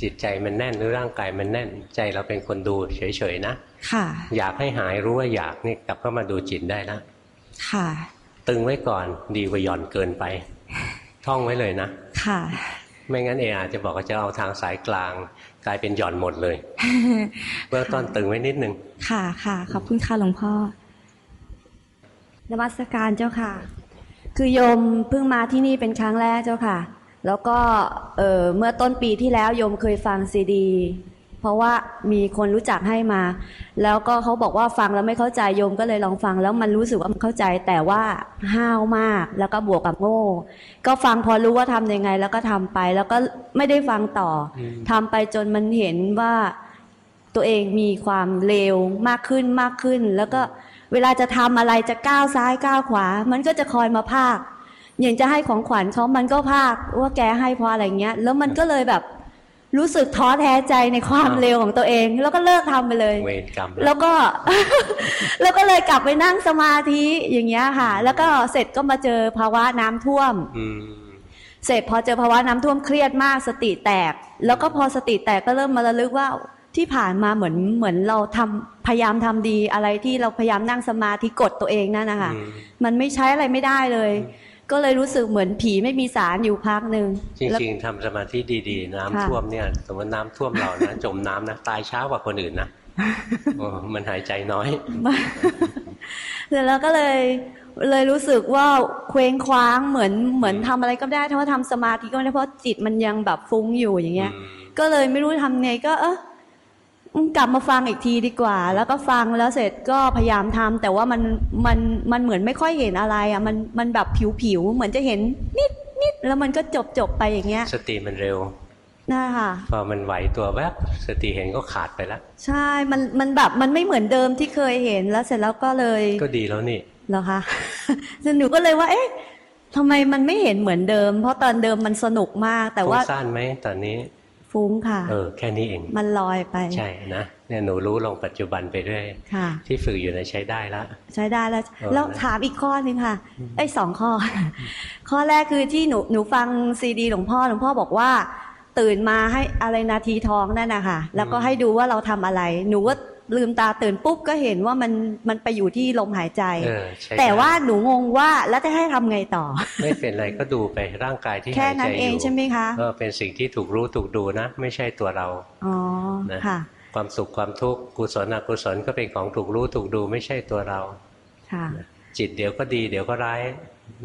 จิตใจมันแน่นหรือร่างกายมันแน่น ใจเราเป็นคนดูเฉยๆนะค่ะ อยากให้หายรู้ว่าอยากนี่กลับเข้ามาดูจิตได้แล้วค่ะ ตึงไว้ก่อนดีกว่าหย่อนเกินไป ท่องไว้เลยนะค่ะ ไม่งั้นเออาจจะบอกว่าจะเอาทางสายกลาง กลายเป็นหย่อนหมดเลยเบื้องต้นตึงไว้นิดนึงค่ะค่ะขอบคุณค่ะหลวงพ่อ นมัสการเจ้าค่ะ คือโยมเพิ่งมาที่นี่เป็นครั้งแรกเจ้าค่ะ แล้วก็เอ่อเมื่อต้นปีที่แล้วโยมเคยฟังซีดี เพราะว่ามีคนรู้จักให้มา แล้วก็เขาบอกว่าฟังแล้วไม่เข้าใจโยมก็เลยลองฟัง แล้วมันรู้สึกว่ามันเข้าใจแต่ว่าห้าวมากแล้วก็บวกกับโง่ ก็ฟังพอรู้ว่าทำยังไง แล้วก็ทำไป แล้วก็ไม่ได้ฟังต่ออมทำไปจนมันเห็นว่าตัวเองมีความเลวมากขึ้นมากขึ้น แล้วก็ เวลาจะทำอะไรจะก้าวซ้ายก้าวขวา มันก็จะคอยมาพากอย่างจะให้ของขวัญเขามันก็พากว่าแกให้เพราะอะไรเงี้ย แล้วมันก็เลยแบบรู้สึกท้อแท้ใจในความเลวของตัวเอง แล้วก็เลิกทำไปเลยเวรกรรมแล้วก็ แล้วก็เลยกลับไปนั่งสมาธิอย่างเงี้ยค่ะ แล้วก็เสร็จก็มาเจอภาวะน้ำท่วมอืมเสร็จพอเจอภาวะน้ำท่วมเครียดมากสติแตก แล้วก็พอสติแตกก็เริ่มมาระลึกว่า ที่ผ่านมาเหมือนเหมือนเราทำพยายามทำดีอะไรที่เราพยายามนั่งสมาธิกดตัวเองนั่นนะคะอืมมันไม่ใช้อะไรไม่ได้เลย ก็เลยรู้สึกเหมือนผีไม่มีสารอยู่พักหนึ่งจแล้วริงๆทำสมาธิดีๆ น้ำค่ะท่วมเนี่ยสมมติน้ำท่วมเรานะจมน้ำนะตายช้ากว่าคนอื่นนะโอ้มันหายใจน้อยเสร็จแล้วก็เลยเลยรู้สึกว่าเคว้งคว้างเหมือนเหมือนทำอะไรก็ได้ถ้าว่าทำสมาธิก็ไม่ได้เพราะจิตมันยังแบบฟุ้งอยู่อย่างเงี้ยอืมก็เลยไม่รู้ทำไงก็เอออืม กลับมาฟังอีกทีดีกว่า แล้วก็ฟังแล้วเสร็จก็พยายามทำแต่ว่ามันมันมันเหมือนไม่ค่อยเห็นอะไรอะมันมันแบบผิวผิวๆเหมือนจะเห็นนิดนิดแล้วมันก็จบจบไปอย่างเงี้ย สติมันเร็วนะคะพอมันไหวตัวแวบสติเห็นก็ขาดไปแล้วใช่มันมันแบบมันไม่เหมือนเดิมที่เคยเห็นแล้วเสร็จแล้วก็เลย ก็ดีแล้วนี่เหรอคะซึ่งหนูก็เลยว่า เอ๊ะทำไมมันไม่เห็นเหมือนเดิม เพราะตอนเดิมมันสนุกมากแต่ว่าฟุ้งซ่านไหมตอนนี้ ฟุ้งค่ะ เออแค่นี้เอง มันลอยไป ใช่นะเนี่ยหนูรู้ลงปัจจุบันไปเรื่อยค่ะที่ฝึกอยู่ในะใช้ได้แล้วใช้ได้แล้วเออแล้วนะถามอีกข้อหนึ่งค่ะไอ้ยสองข้อ ข้อแรกคือที่หนูหนูฟังซีดีหลวงพ่อหลวงพ่อบอกว่า ตื่นมาให้อะไรนาทีทองนั่นนะคะแล้วก็ให้ดูว่าเราทำอะไร หนูก็ ลืมตาตื่นปุ๊บก็เห็นว่ามันมันไปอยู่ที่ลมหายใจเออใช้แต่ได้ว่าหนูงงว่าแล้วจะให้ทำไงต่อ ไม่เป็นไรก็ดูไปร่างกายที่แค่หายใจนั้นอเองยู่ใช่ไหมคะก็เป็นสิ่งที่ถูกรู้ถูกดูนะ ไม่ใช่ตัวเราอ๋อนะค่ะ ความสุขความทุกข์กุศลอกุศลก็เป็นของถูกรู้ถูกดูไม่ใช่ตัวเราค่ะจิตเดี๋ยวก็ดีเดี๋ยวก็ร้าย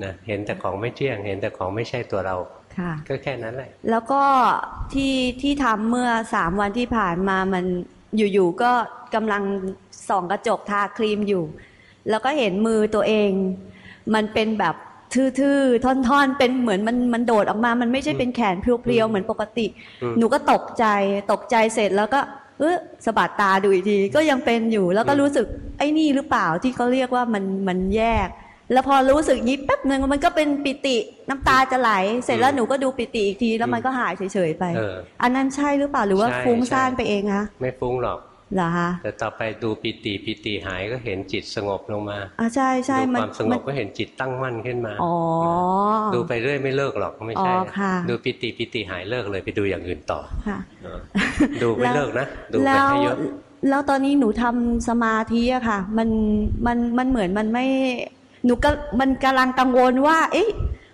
นะเห็นแต่ของไม่เที่ยง เห็นแต่ของไม่ใช่ตัวเราค่ะก็แค่นั้นแหละ แล้วก็ที่ที่ทำเมื่อสามวันที่ผ่านมามัน อยู่ๆก็กำลังส่องกระจกทาครีมอยู่ แล้วก็เห็นมือตัวเอง มันเป็นแบบทื่อๆท่อนๆ เป็นเหมือนมันมันโดดออกมา มันไม่ใช่เป็นแขนเพรียวๆเหมือนปกติอืมหนูก็ตกใจตกใจเสร็จแล้วก็เออสะบัดตาดูอีกทีก็ยังเป็นอยู่ แล้วก็รู้สึกไอ้นี่หรือเปล่าที่เขาเรียกว่ามันมันแยก แล้วพอรู้สึกนี้แป๊บหนึ่งมันก็เป็นปิติน้ำตาจะไหล เสร็จแล้วหนูก็ดูปิติอีกทีแล้วมันก็หายเฉยๆไปเอออันนั้นใช่หรือเปล่าหรือว่าใช่ฟุ้งซ่านใช่ไปเองคะไม่ฟุ้งหรอกเหรอคะแต่ต่อไปดูปิติปิติหายก็เห็นจิตสงบลงมาอ่าใช่ใช่ดูมันความสงมับก็เห็นจิตตั้งมั่นขึ้นมาอ๋อดูไปเรื่อยไม่เลิกหรอกไม่ใช่อ๋อค่ะดูปิติปิติหายเลิกเลยไปดูอย่างอื่นต่อค่ะเออดูไม่เลิกนะดูไปแล้วให้เยอะแล้วตอนนี้หนูทำสมาธิอะค่ะ มันมันมันเหมือนมันไม่ หนูก็มันกำลังกังวลว่า เอ๊ะ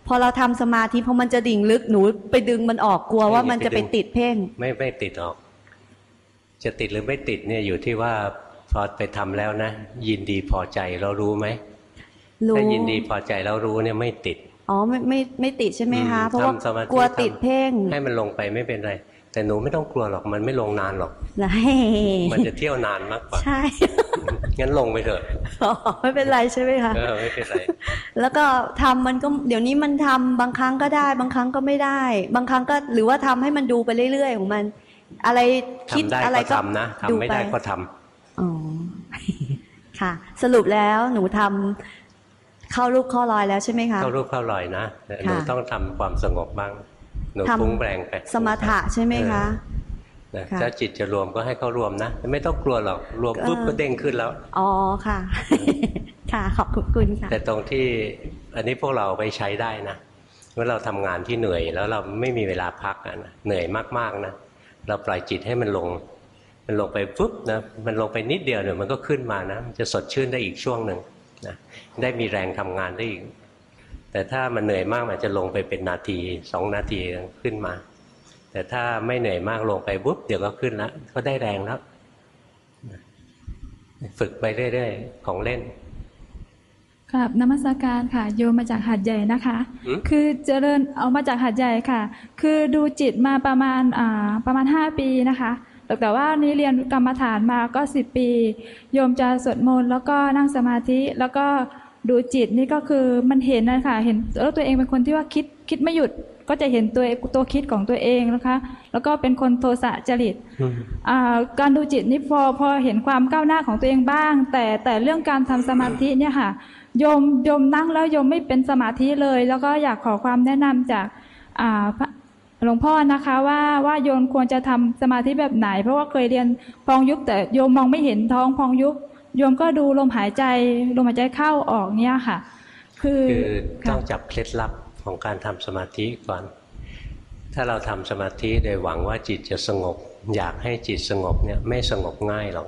พอเราทำสมาธิพอมันจะดิ่งลึกหนูไปดึงมันออกกลัวว่ามันจะไปติดเพ่ง ไม่ไม่ติดออก จะติดหรือไม่ติดเนี่ยอยู่ที่ว่าพอไปทำแล้วนะ ยินดีพอใจเรารู้ไหมรู้ถ้ายินดีพอใจแล้วรู้เนี่ยไม่ติดอ๋อไม่ไม่ไม่ติดใช่ไหมคะอืมเพราะว่าทำสมาธิกลัวทำติดเพ่ง ให้มันลงไปไม่เป็นไร แต่หนูไม่ต้องกลัวหรอกมันไม่ลงนานหรอกนะมันจะเที่ยวนานมากกว่าใช่ งั้นลงไปเถอะอ๋อไม่เป็นไรใช่ไหมคะเออไม่เป็นไรแล้วก็ทำมันก็เดี๋ยวนี้มันทำบางครั้งก็ได้ บางครั้งก็ไม่ได้ บางครั้งก็หรือว่าทำให้มันดูไปเรื่อยๆของมัน อะไรคิดทำได้อะไรก็ก็ทำนะทำไม่ได้ปก็ทำอ๋อค่ะ สรุปแล้วหนูทำเข้ารูปเข้ารอยแล้วใช่ไหมคะเข้ารูปเข้ารอยนะแต่หนูค่ะต้องทำความสงบบ้างหนูทำฟุ้งแรงไปสมถะใช่ไหมคะเออ นะค่ะถ้าจิตจะรวมก็ให้เข้ารวมนะไม่ต้องกลัวหรอกรวมปุ๊บเออก็เด้งขึ้นแล้ว อ๋อค่ะ ค่ะขอบคุณค่ะ แต่ตรงที่อันนี้พวกเราไปใช้ได้นะเมื่อเราทำงานที่เหนื่อยแล้วเราไม่มีเวลาพักอะนะเหนื่อยมากๆนะเราปล่อยจิตให้มันลง มันลงไปปุ๊บนะมันลงไปนิดเดียวเดี๋ยวมันก็ขึ้นมานะมันจะสดชื่นได้อีกช่วงหนึ่งนะได้มีแรงทำงานได้อีก แต่ถ้ามันเหนื่อยมากมันจะลงไปเป็นนาทีสองนาทีขึ้นมา แต่ถ้าไม่เหนื่อยมากลงไปปุ๊บเดี๋ยวก็ขึ้นแล้วก็ได้แรงแล้ว ฝึกไปเรื่อยๆ ของเล่นครับนมัสการค่ะ โยมมาจากหัดใหญ่นะคะอืมคือเจริญเอามาจากหัดใหญ่ค่ะ คือดูจิตมาประมาณอ่าประมาณ5ปีนะคะแต่แต่ว่านี้เรียนกรรมฐานมาก็10ปี โยมจะสวดมนต์แล้วก็นั่งสมาธิแล้วก็ดูจิตนี่ก็คือมันเห็นนะคะเห็นแล้วตัวเองเป็นคนที่ว่าคิดคิดไม่หยุด ก็จะเห็นตัวตัวคิดของตัวเองนะคะ แล้วก็เป็นคนโทสะจริตอ่าการดูจิตนี่พอพอเห็นความก้าวหน้าของตัวเองบ้าง แต่แต่เรื่องการทำสมาธิเนี่ยค่ะโยมโยมนั่งแล้วโยมไม่เป็นสมาธิเลย แล้วก็อยากขอความแนะนำจากอ่าพระหลวงพ่อนะคะว่าว่าโยมควรจะทำสมาธิแบบไหน เพราะว่าเคยเรียนพองยุบแต่โยมมองไม่เห็นท้องพองยุบโยมก็ดูลมหายใจลมหายใจเข้าออกเนี่ยค่ะ คือคือต้ค่ะองจับเคล็ดลับ ของการทำสมาธิก่อน ถ้าเราทำสมาธิโดยหวังว่าจิตจะสงบ อยากให้จิตสงบเนี่ยไม่สงบง่ายหรอก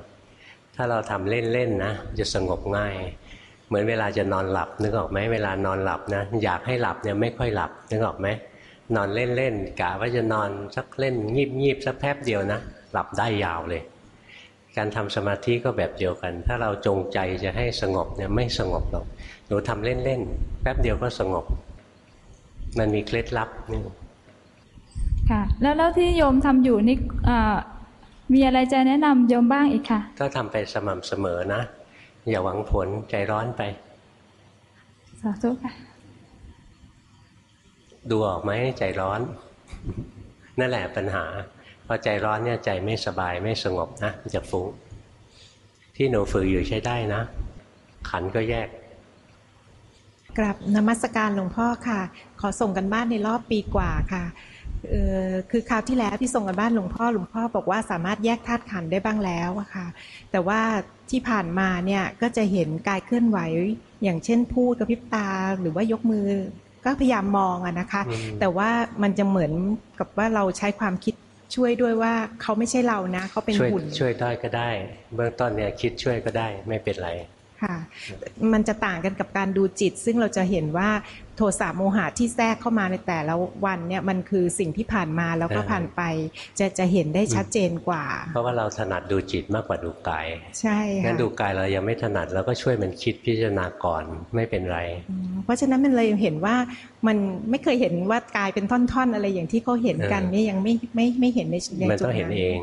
ถ้าเราทำเล่นๆนะจะสงบง่าย เหมือนเวลาจะนอนหลับนึกออกไหมเวลานอนหลับนะอยากให้หลับเนี่ยไม่ค่อยหลับนึกออกไหมนอนเล่นๆกะว่าจะนอนสักเล่นงีบๆสักแป๊บเดียวนะหลับได้ยาวเลย การทำสมาธิก็แบบเดียวกัน ถ้าเราจงใจจะให้สงบเนี่ยไม่สงบหรอกหนูทำเล่นๆแป๊บเดียวก็สงบ มันมีเคล็ดลับนี่ค่ะ แล้วแล้วที่โยมทำอยู่นี่อ่ามีอะไรจะแนะนำโยมบ้างอีกค่ะ ก็ทำไปสม่ำเสมอนะ อย่าหวังผลใจร้อนไป สาธุค่ะ ดูออกไหมใจร้อน นั่นแหละปัญหาพอใจร้อนเนี่ยใจไม่สบายไม่สงบนะมันจะฟุ้งที่หนูฝึกอยู่ใช้ได้นะ ขันก็แยก กราบนมัสการหลวงพ่อค่ะ ขอส่งกันบ้านในรอบปีกว่าค่ะคือคราวที่แล้วที่ส่งกันบ้านหลวงพ่อหลวงพ่อบอกว่าสามารถแยกธาตุขันได้บ้างแล้วอะค่ะ แต่ว่าที่ผ่านมาเนี่ยก็จะเห็นกายเคลื่อนไหว อย่างเช่นพูดกระพริบตาหรือว่ายกมือ ก็พยายามมองอะนะคะ แต่ว่ามันจะเหมือนกับว่าเราใช้ความคิดช่วยด้วยว่าเขาไม่ใช่เรานะเขาเป็นหุ่นช่วยได้ก็ได้ เบื้องต้นเนี่ยคิดช่วยก็ได้ไม่เป็นไร ค่ะ มันจะต่างกันกับการดูจิต ซึ่งเราจะเห็นว่าโทสะโมหะที่แทรกเข้ามาในแต่ละวันเนี่ยมันคือสิ่งที่ผ่านมาแล้วก็เออผ่านไป จะจะเห็นได้ชัดเจนกว่า เพราะว่าเราถนัดดูจิตมากกว่าดูกาย ใช่งั้ค่ะนดูกายเรายังไม่ถนัดเราก็ช่วยมันคิดพิจารณาก่อนไม่เป็นไรอืมเพราะฉะนั้นมันเลยเห็นว่ามันไม่เคยเห็นว่ากายเป็นท่อนๆ อะไรอย่างที่เขาเห็นกันเออเนี่ยยังไม่ไม่ไม่เห็นในในมันจุดต้องเห็นนั้นเอง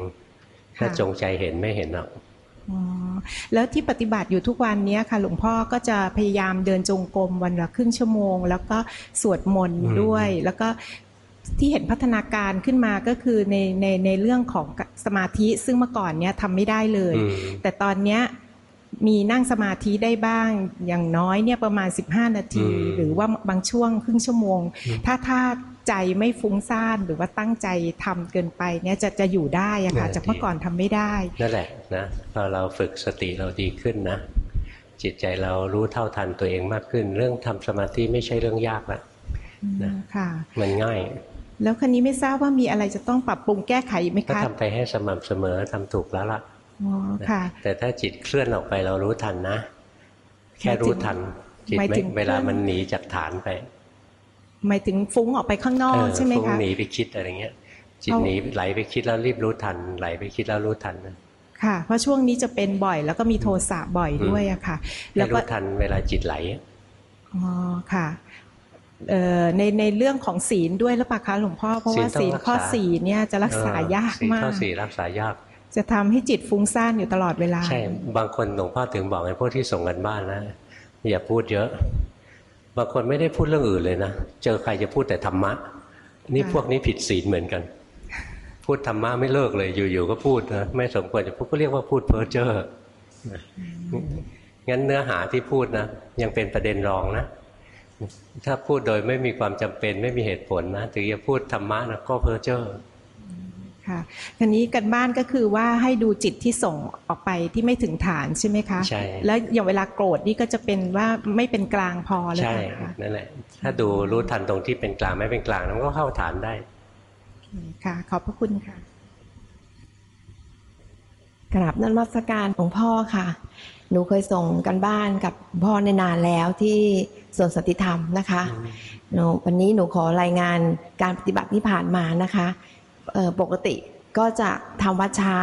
ถ้าค่ะจงใจเห็นไม่เห็นหรอกอ๋อ แล้วที่ปฏิบัติอยู่ทุกวันเนี้ยค่ะ หลวงพ่อก็จะพยายามเดินจงกรมวันละครึ่งชั่วโมง แล้วก็สวดมนต์อืมด้วย แล้วก็ที่เห็นพัฒนาการขึ้นมาก็คือในในในเรื่องของสมาธิซึ่งเมื่อก่อนเนี้ยทำไม่ได้เลยอืมแต่ตอนเนี้ยมีนั่งสมาธิได้บ้างอย่างน้อยเนี่ยประมาณ 15 นาทีอืมหรือว่าบางช่วงครึ่งชั่วโมงอืมถ้าถ้า ใจไม่ฟุ้งซ่านหรือว่าตั้งใจทำเกินไปเนี่ยจะจะอยู่ได้อะค่ะเออจากเมื่อดีก่อนทำไม่ได้ นั่นแหละนะพอเราฝึกสติเราดีขึ้นนะ จิตใจเรารู้เท่าทันตัวเองมากขึ้น เรื่องทำสมาธิไม่ใช่เรื่องยากละนะค่ะ มันง่าย แล้วคันนี้ไม่ทราบว่ามีอะไรจะต้องปรับปรุงแก้ไขอีกไหมก็คะทำไปให้สม่ำเสมอทำถูกแล้วล่ะอ๋อค่ะ แต่ถ้าจิตเคลื่อนออกไปเรารู้ทันนะ แค่รู้ทันจิตหมายไม่ถึงเวลาเคลื่อนมันหนีจากฐานไป หมายถึงฟุ้งออกไปข้างนอกเออใช่ไหมฟุ้งคะหนีไปคิดอะไรเงี้ย จิตเอาหนีไหลไปคิดแล้วรีบรู้ทัน ไหลไปคิดแล้วรู้ทันนะค่ะ เพราะช่วงนี้จะเป็นบ่อยแล้วก็มีโทสะบ่อยด้วยอะค่ะให้แล้วก็รู้ทันเวลาจิตไหลอ๋อค่ะเอ่อในในเรื่องของศีลด้วยหรือเปล่าคะหลวงพ่อเพราะว่าศีศีลลต้องรักษาข้อสี่เนี่ยจะรักษายากเออมาข้อกสี่รักษายาก จะทำให้จิตฟุ้งซ่านอยู่ตลอดเวลา ใช่ บางคนหลวงพ่อถึงบอกไอ้พวกที่ส่งกันบ้านนะอย่าพูดเยอะ บางคนไม่ได้พูดเรื่องอื่นเลยนะเจอใครจะพูดแต่ธรรมะ นี่พวกนี้ผิดศีลเหมือนกัน พูดธรรมะไม่เลิกเลยอยู่ๆก็พูดนะไม่สมควรจะพูดก็เรียกว่าพูดเพ้อเจ้องั้นเนื้อหาที่พูดนะยังเป็นประเด็นรองนะถ้าพูดโดยไม่มีความจำเป็นไม่มีเหตุผลนะถึงจะพูดธรรมะนะก็เพ้อเจ้อ ค่ะคันนี้กันบ้านก็คือว่าให้ดูจิตที่ส่งออกไปที่ไม่ถึงฐานใช่ไหมคะใช่แล้วอย่างเวลาโกรธนี่ก็จะเป็นว่าไม่เป็นกลางพอเลยใช่ค่ะนั่นแหละ ถ้าดูรู้ทันตรงที่เป็นกลางไม่เป็นกลางมันก็เข้าฐานได้ค่ะ ขอบพระคุณค่ะกราบนมัสการหลวงพ่อค่ะ หนูเคยส่งกันบ้านกับพ่อในนานแล้วที่สวนสนติธรรมนะคะหนูวันนี้หนูขอรายงานการปฏิบัติที่ผ่านมานะคะเอ่อ ปกติก็จะทำวัดเช้า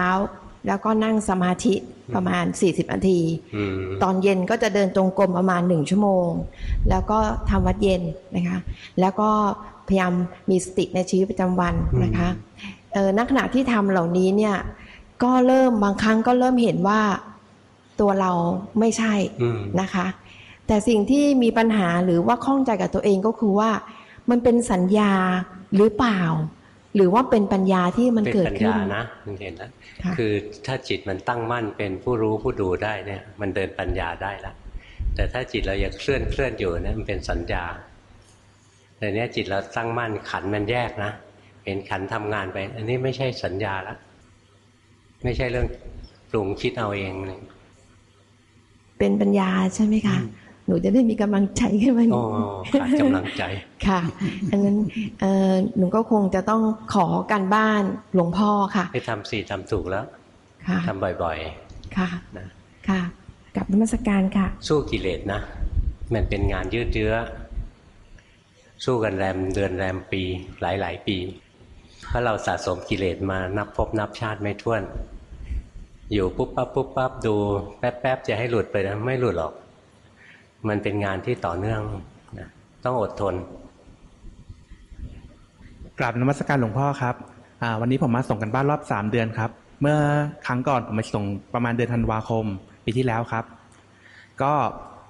แล้วก็นั่งสมาธิประมาณ 40นาทีอืมตอนเย็นก็จะเดินจงกรมประมาณหนึ่งชั่วโมง แล้วก็ทำวัดเย็นนะคะ แล้วก็พยายามมีสติในชีวิตประจำวันนะคะเออนักขณะที่ทำเหล่านี้เนี่ยก็เริ่มบางครั้งก็เริ่มเห็นว่าตัวเราไม่ใช่อืมนะคะ แต่สิ่งที่มีปัญหาหรือว่าข้องใจกับตัวเองก็คือว่ามันเป็นสัญญาหรือเปล่า หรือว่าเป็นปัญญาที่มันเป็นเกิดปัญขึ้นญานะมันเห็นแล้วค่ะคือถ้าจิตมันตั้งมั่นเป็นผู้รู้ผู้ดูได้เนี่ย มันเดินปัญญาได้ละแต่ถ้าจิตเรายังเคลื่อนเคลื่อนอยู่เนี่ยมันเป็นสัญญาแต่เนี้ยจิตเราตั้งมั่นขันมันแยกนะเห็นขันทำงานไป อันนี้ไม่ใช่สัญญาละไม่ใช่เรื่องปรุงคิดเอาเองเลยเป็นปัญญาใช่ไหมคะ หนูจะได้มีกำลังใจขึ้นมาหโอ้น่อยขาดกำลังใจค่ะอันนั้นเอ่อหนูก็คงจะต้องขอการบ้านหลวงพ่อค่ะ ไปทำสี่ทำถูกแล้วค่ะทำบ่อยค่ะๆนะค่ะกลับนมัสการค่ะ สู้กิเลสนะ มันเป็นงานยืดเยื้อ สู้กันแรมเดือนแรมปีหลายหลายๆปี เพราะเราสะสมกิเลสมานับพบนับชาติไม่ถ้วน อยู่ปุ๊บปั๊บปุ๊บปั๊บดู แป๊บแป๊บจะให้หลุดไปนะไม่หลุดหรอก มันเป็นงานที่ต่อเนื่องนะต้องอดทน กราบนมัสการหลวงพ่อครับอ่าวันนี้ผมมาส่งกันบ้านรอบสามเดือนครับ เมื่อครั้งก่อนผมมาส่งประมาณเดือนธันวาคมปีที่แล้วครับ ก็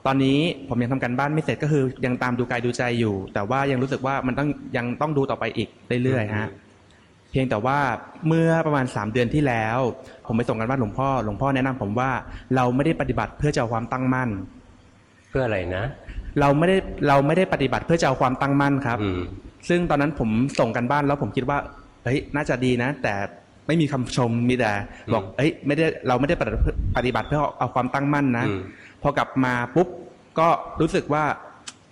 ตอนนี้ผมยังทำกันบ้านไม่เสร็จก็คือ ยังตามดูกายดูใจอยู่ แต่ว่ายังรู้สึกว่ามันต้องยังต้องดูต่อไปอีกเรื่อยๆฮะเพียงแต่ว่าเมื่อประมาณสามเดือนที่แล้ว ผมไปส่งกันบ้านหลวงพ่อหลวงพ่อแนะนำผมว่าเราไม่ได้ปฏิบัติเพื่อจะเอาความตั้งมั่นเพื่ออะไรนะ เราไม่ได้เราไม่ได้ปฏิบัติเพื่อจะเอาความตั้งมั่นครับซึ่งตอนนั้นผมส่งกันบ้านแล้วผมคิดว่าเฮ้ยน่าจะดีนะ แต่ไม่มีคำชมมีแต่บอกเฮ้ยไม่ได้เราไม่ได้ปฏิบัติปฏิบัติเพื่อเอาความตั้งมั่นนะพอกลับมาปุ๊บก็รู้สึกว่า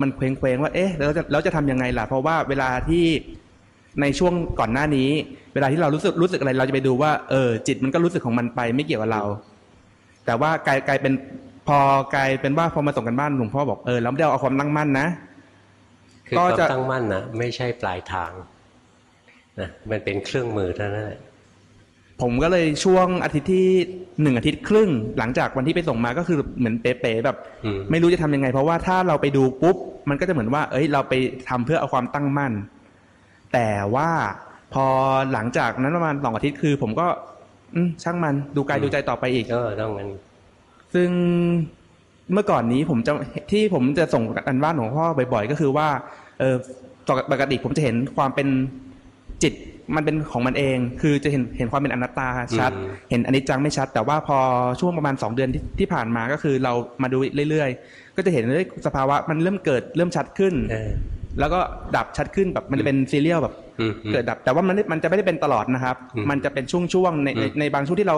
มันเคว้งเคว้งๆว่าเอ๊ะแล้วจะแล้วจะทำยังไงล่ะ เพราะว่าเวลาที่ในช่วงก่อนหน้านี้ เวลาที่เรารู้สึกรู้สึกอะไร เราจะไปดูว่าเออจิตมันก็รู้สึกของมันไปไม่เกี่ยวกับเรา แต่ว่ากลายกลายเป็น พอกลายเป็นว่าพอมาส่งกันบ้านหลวงพ่อบอกเออเราไม่ได้เอาความตั้งมั่นนะคือความตั้งมั่นนะไม่ใช่ปลายทางนะมันเป็นเครื่องมือเท่านั้นแหละผมก็เลยช่วงอาทิตย์ที่หนึ่งอาทิตย์ครึ่ง หลังจากวันที่ไปส่งมาก็คือเหมือนเป๊ะๆแบบอืมไม่รู้จะทำยังไง เพราะว่าถ้าเราไปดูปุ๊บ มันก็จะเหมือนว่า เอ้ย เราไปทำเพื่อเอาความตั้งมั่น แต่ว่าพอหลังจากนั้นประมาณสองอาทิตย์คือ ผมก็อืมช่างมันดูกายดูใจต่อไปอีกก็ต้องงั้น ซึ่งเมื่อก่อนนี้ผมจะที่ผมจะส่งกันบ้านของพ่อบ่อย ๆ ก็คือว่าเออปกติผมจะเห็นความเป็นจิตมันเป็นของมันเอง คือจะเห็นเห็นความเป็นอนัตตาชัดอืมเห็นอนิจจังไม่ชัด แต่ว่าพอช่วงประมาณสองเดือนที่ที่ผ่านมาก็คือเรามาดูเรื่อยๆ ก็จะเห็นเรื่อยสภาวะมันเริ่มเกิดเริ่มชัดขึ้น แล้วก็ดับชัดขึ้นแบบมันจะเป็นซีเรียลแบบอืมเกิดดับ แต่ว่ามันไม่มันจะไม่ได้เป็นตลอดนะครับอืมมันจะเป็นช่วงๆในในอืมในบางช่วงที่เรา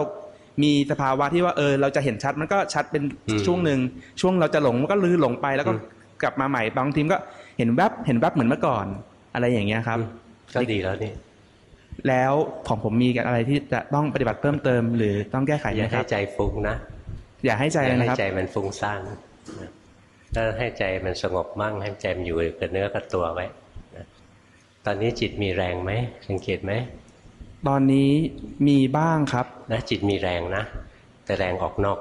มีสภาวะที่ว่าเออเราจะเห็นชัดมันก็ชัดเป็นอืมช่วงหนึ่งช่วงเราจะหลงมันก็ลือหลงไปแล้วก็อืมกลับมาใหม่บางทีมก็เห็นแวบเห็นแวบเหมือนเมื่อก่อน อะไรอย่างเงี้ยครับก็ดีแล้วนี่แล้วของผมมีอะไรที่จะต้องปฏิบัติเพิ่มเติม หรือต้องแก้ไขอไหมย่าคให้รับใจฟุ้งนะอย่าให้ใจอย่านะให้ครับใจมันฟุ้งซ่านนะถ้าให้ใจมันสงบมั่งให้ใจมันอยู่กับเนื้อกับตัวไว้นะตอนนี้จิตมีแรงไหมสังเกตไหม ตอนนี้มีบ้างครับนะจิตมีแรงนะ แต่แรงออกนอก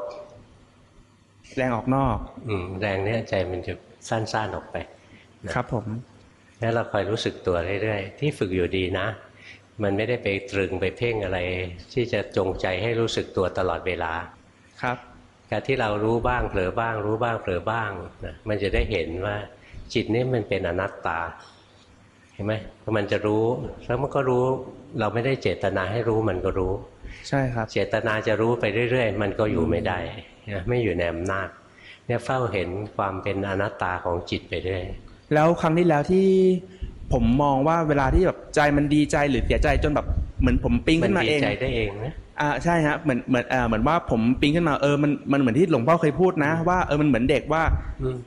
แรงออกนอก อืมแรงเนี้ยใจมันจะสั้นๆออกไปนะครับผมแล้วเราคอยรู้สึกตัวเรื่อยๆ ที่ฝึกอยู่ดีนะ มันไม่ได้ไปตรึงไปเพ่งอะไร ที่จะจงใจให้รู้สึกตัวตลอดเวลาครับการที่เรารู้บ้างเผลอบ้าง รู้บ้างเผลอบ้างนะมันจะได้เห็นว่าจิตนี่มันเป็นอนัตตา เห็นไหมมันจะรู้แล้วมันก็รู้เราไม่ได้เจตนาให้รู้มันก็รู้ ใช่ครับ เจตนาจะรู้ไปเรื่อย ๆ มันก็อยู่ไม่ได้นะไม่อยู่ในอำนาจเนี่ยเฝ้าเห็นความเป็นอนัตตาของจิตไปเรื่อยแล้วครั้งที่แล้วที่ผมมองว่าเวลาที่แบบใจมันดีใจหรือเสียใจจนแบบเหมือนผมปิ๊งมัขึ้นมาดีเองใจได้เองนะอ่าใช่ฮะเหมือนเหมือนอ่าเหมือนว่าผมปิ๊งขึ้นมาเออมันมันเหมือนที่หลวงพ่อเคยพูดนะ ว่าเออมันเหมือนเด็กว่าอืม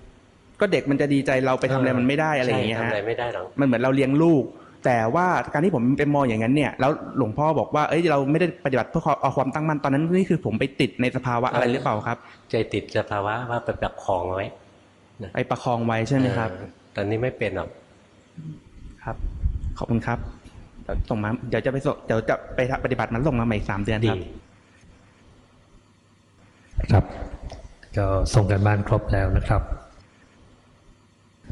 ก็เด็กมันจะดีใจเราไปทำอะไรมันไม่ได้อะไรอย่างเงี้ยใช่ฮะทำอะไรไม่ได้หรอกมันเหมือนเราเลี้ยงลูก แต่ว่าการที่ผมเป็นมองอย่างนั้นเนี่ยแล้วหลวงพ่อบอกว่าเอ้ยเราไม่ได้ปฏิบัติเพื่อเอาความตั้งมั่นตอนนั้นนี่คือผมไปติดในสภาวะอะไรหรือเปล่าครับ ใจติดสภาวะว่าไปประคองไว้ไปประคองไว้ใช่ไหมครับเออตอนนี้ไม่เป็นหรอกครับ ขอบคุณครับเดี๋ยวส่งมาเดี๋ยวจะไปส่งเดี๋ยวจะไปปฏิบัติมันส่งมาใหม่อีกสามเดือนครับครับก็ส่งกันบ้านครบแล้วนะครับ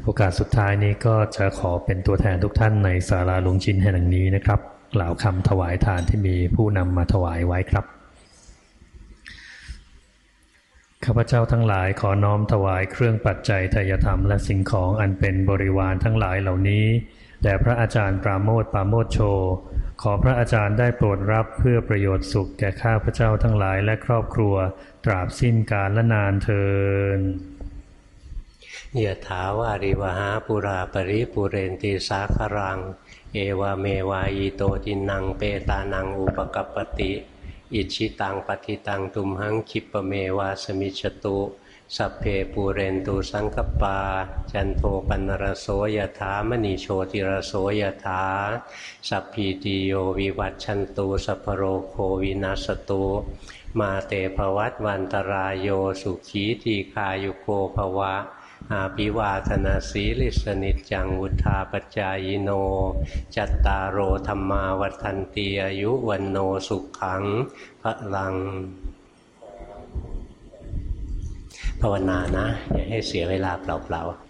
โอกาสสุดท้ายนี้ก็จะขอเป็นตัวแทนทุกท่านในศาลาหลวงชินแห่งนี้นะครับ กล่าวคำถวายทานที่มีผู้นำมาถวายไว้ครับข้าพเจ้าทั้งหลายขอน้อมถวายเครื่องปัจจัยทายธรรมและสิ่งของอันเป็นบริวารทั้งหลายเหล่านี้แด่พระอาจารย์ปราโมทปราโมทโช ขอพระอาจารย์ได้โปรดรับเพื่อประโยชน์สุขแก่ข้าพเจ้าทั้งหลายและครอบครัว ตราบสิ้นกาลและนานเทิน ยะถาวาริวหาปุราปริปุเรนติสาครัง เอวเมวายโตจินังเปตานังอุปกปปติ อิจฉิตังปัตถิตังตุมหัง ขิปปะเมวะ สะมิชฌะตุ สัพเพปูเรนตุสังกัปปา จันโทปัณณะระโส ยะถา มะณิ โชติระโส ยะถา สัพพีติโยวิวัชชันตุสัพพะโรโควินัสสะตุมาเต ภะวัตวันตะราโยสุขีทีฆายุโก ภะวะ อะภิวาทะนะสีลิสสะ นิจจังวุฑฒาปะจายิโน จัตตารโอธรรมาวัฏันตีอายุวันโนสุขังพระลัง ภาวนานะ อย่าให้เสียเวลาเปล่าๆ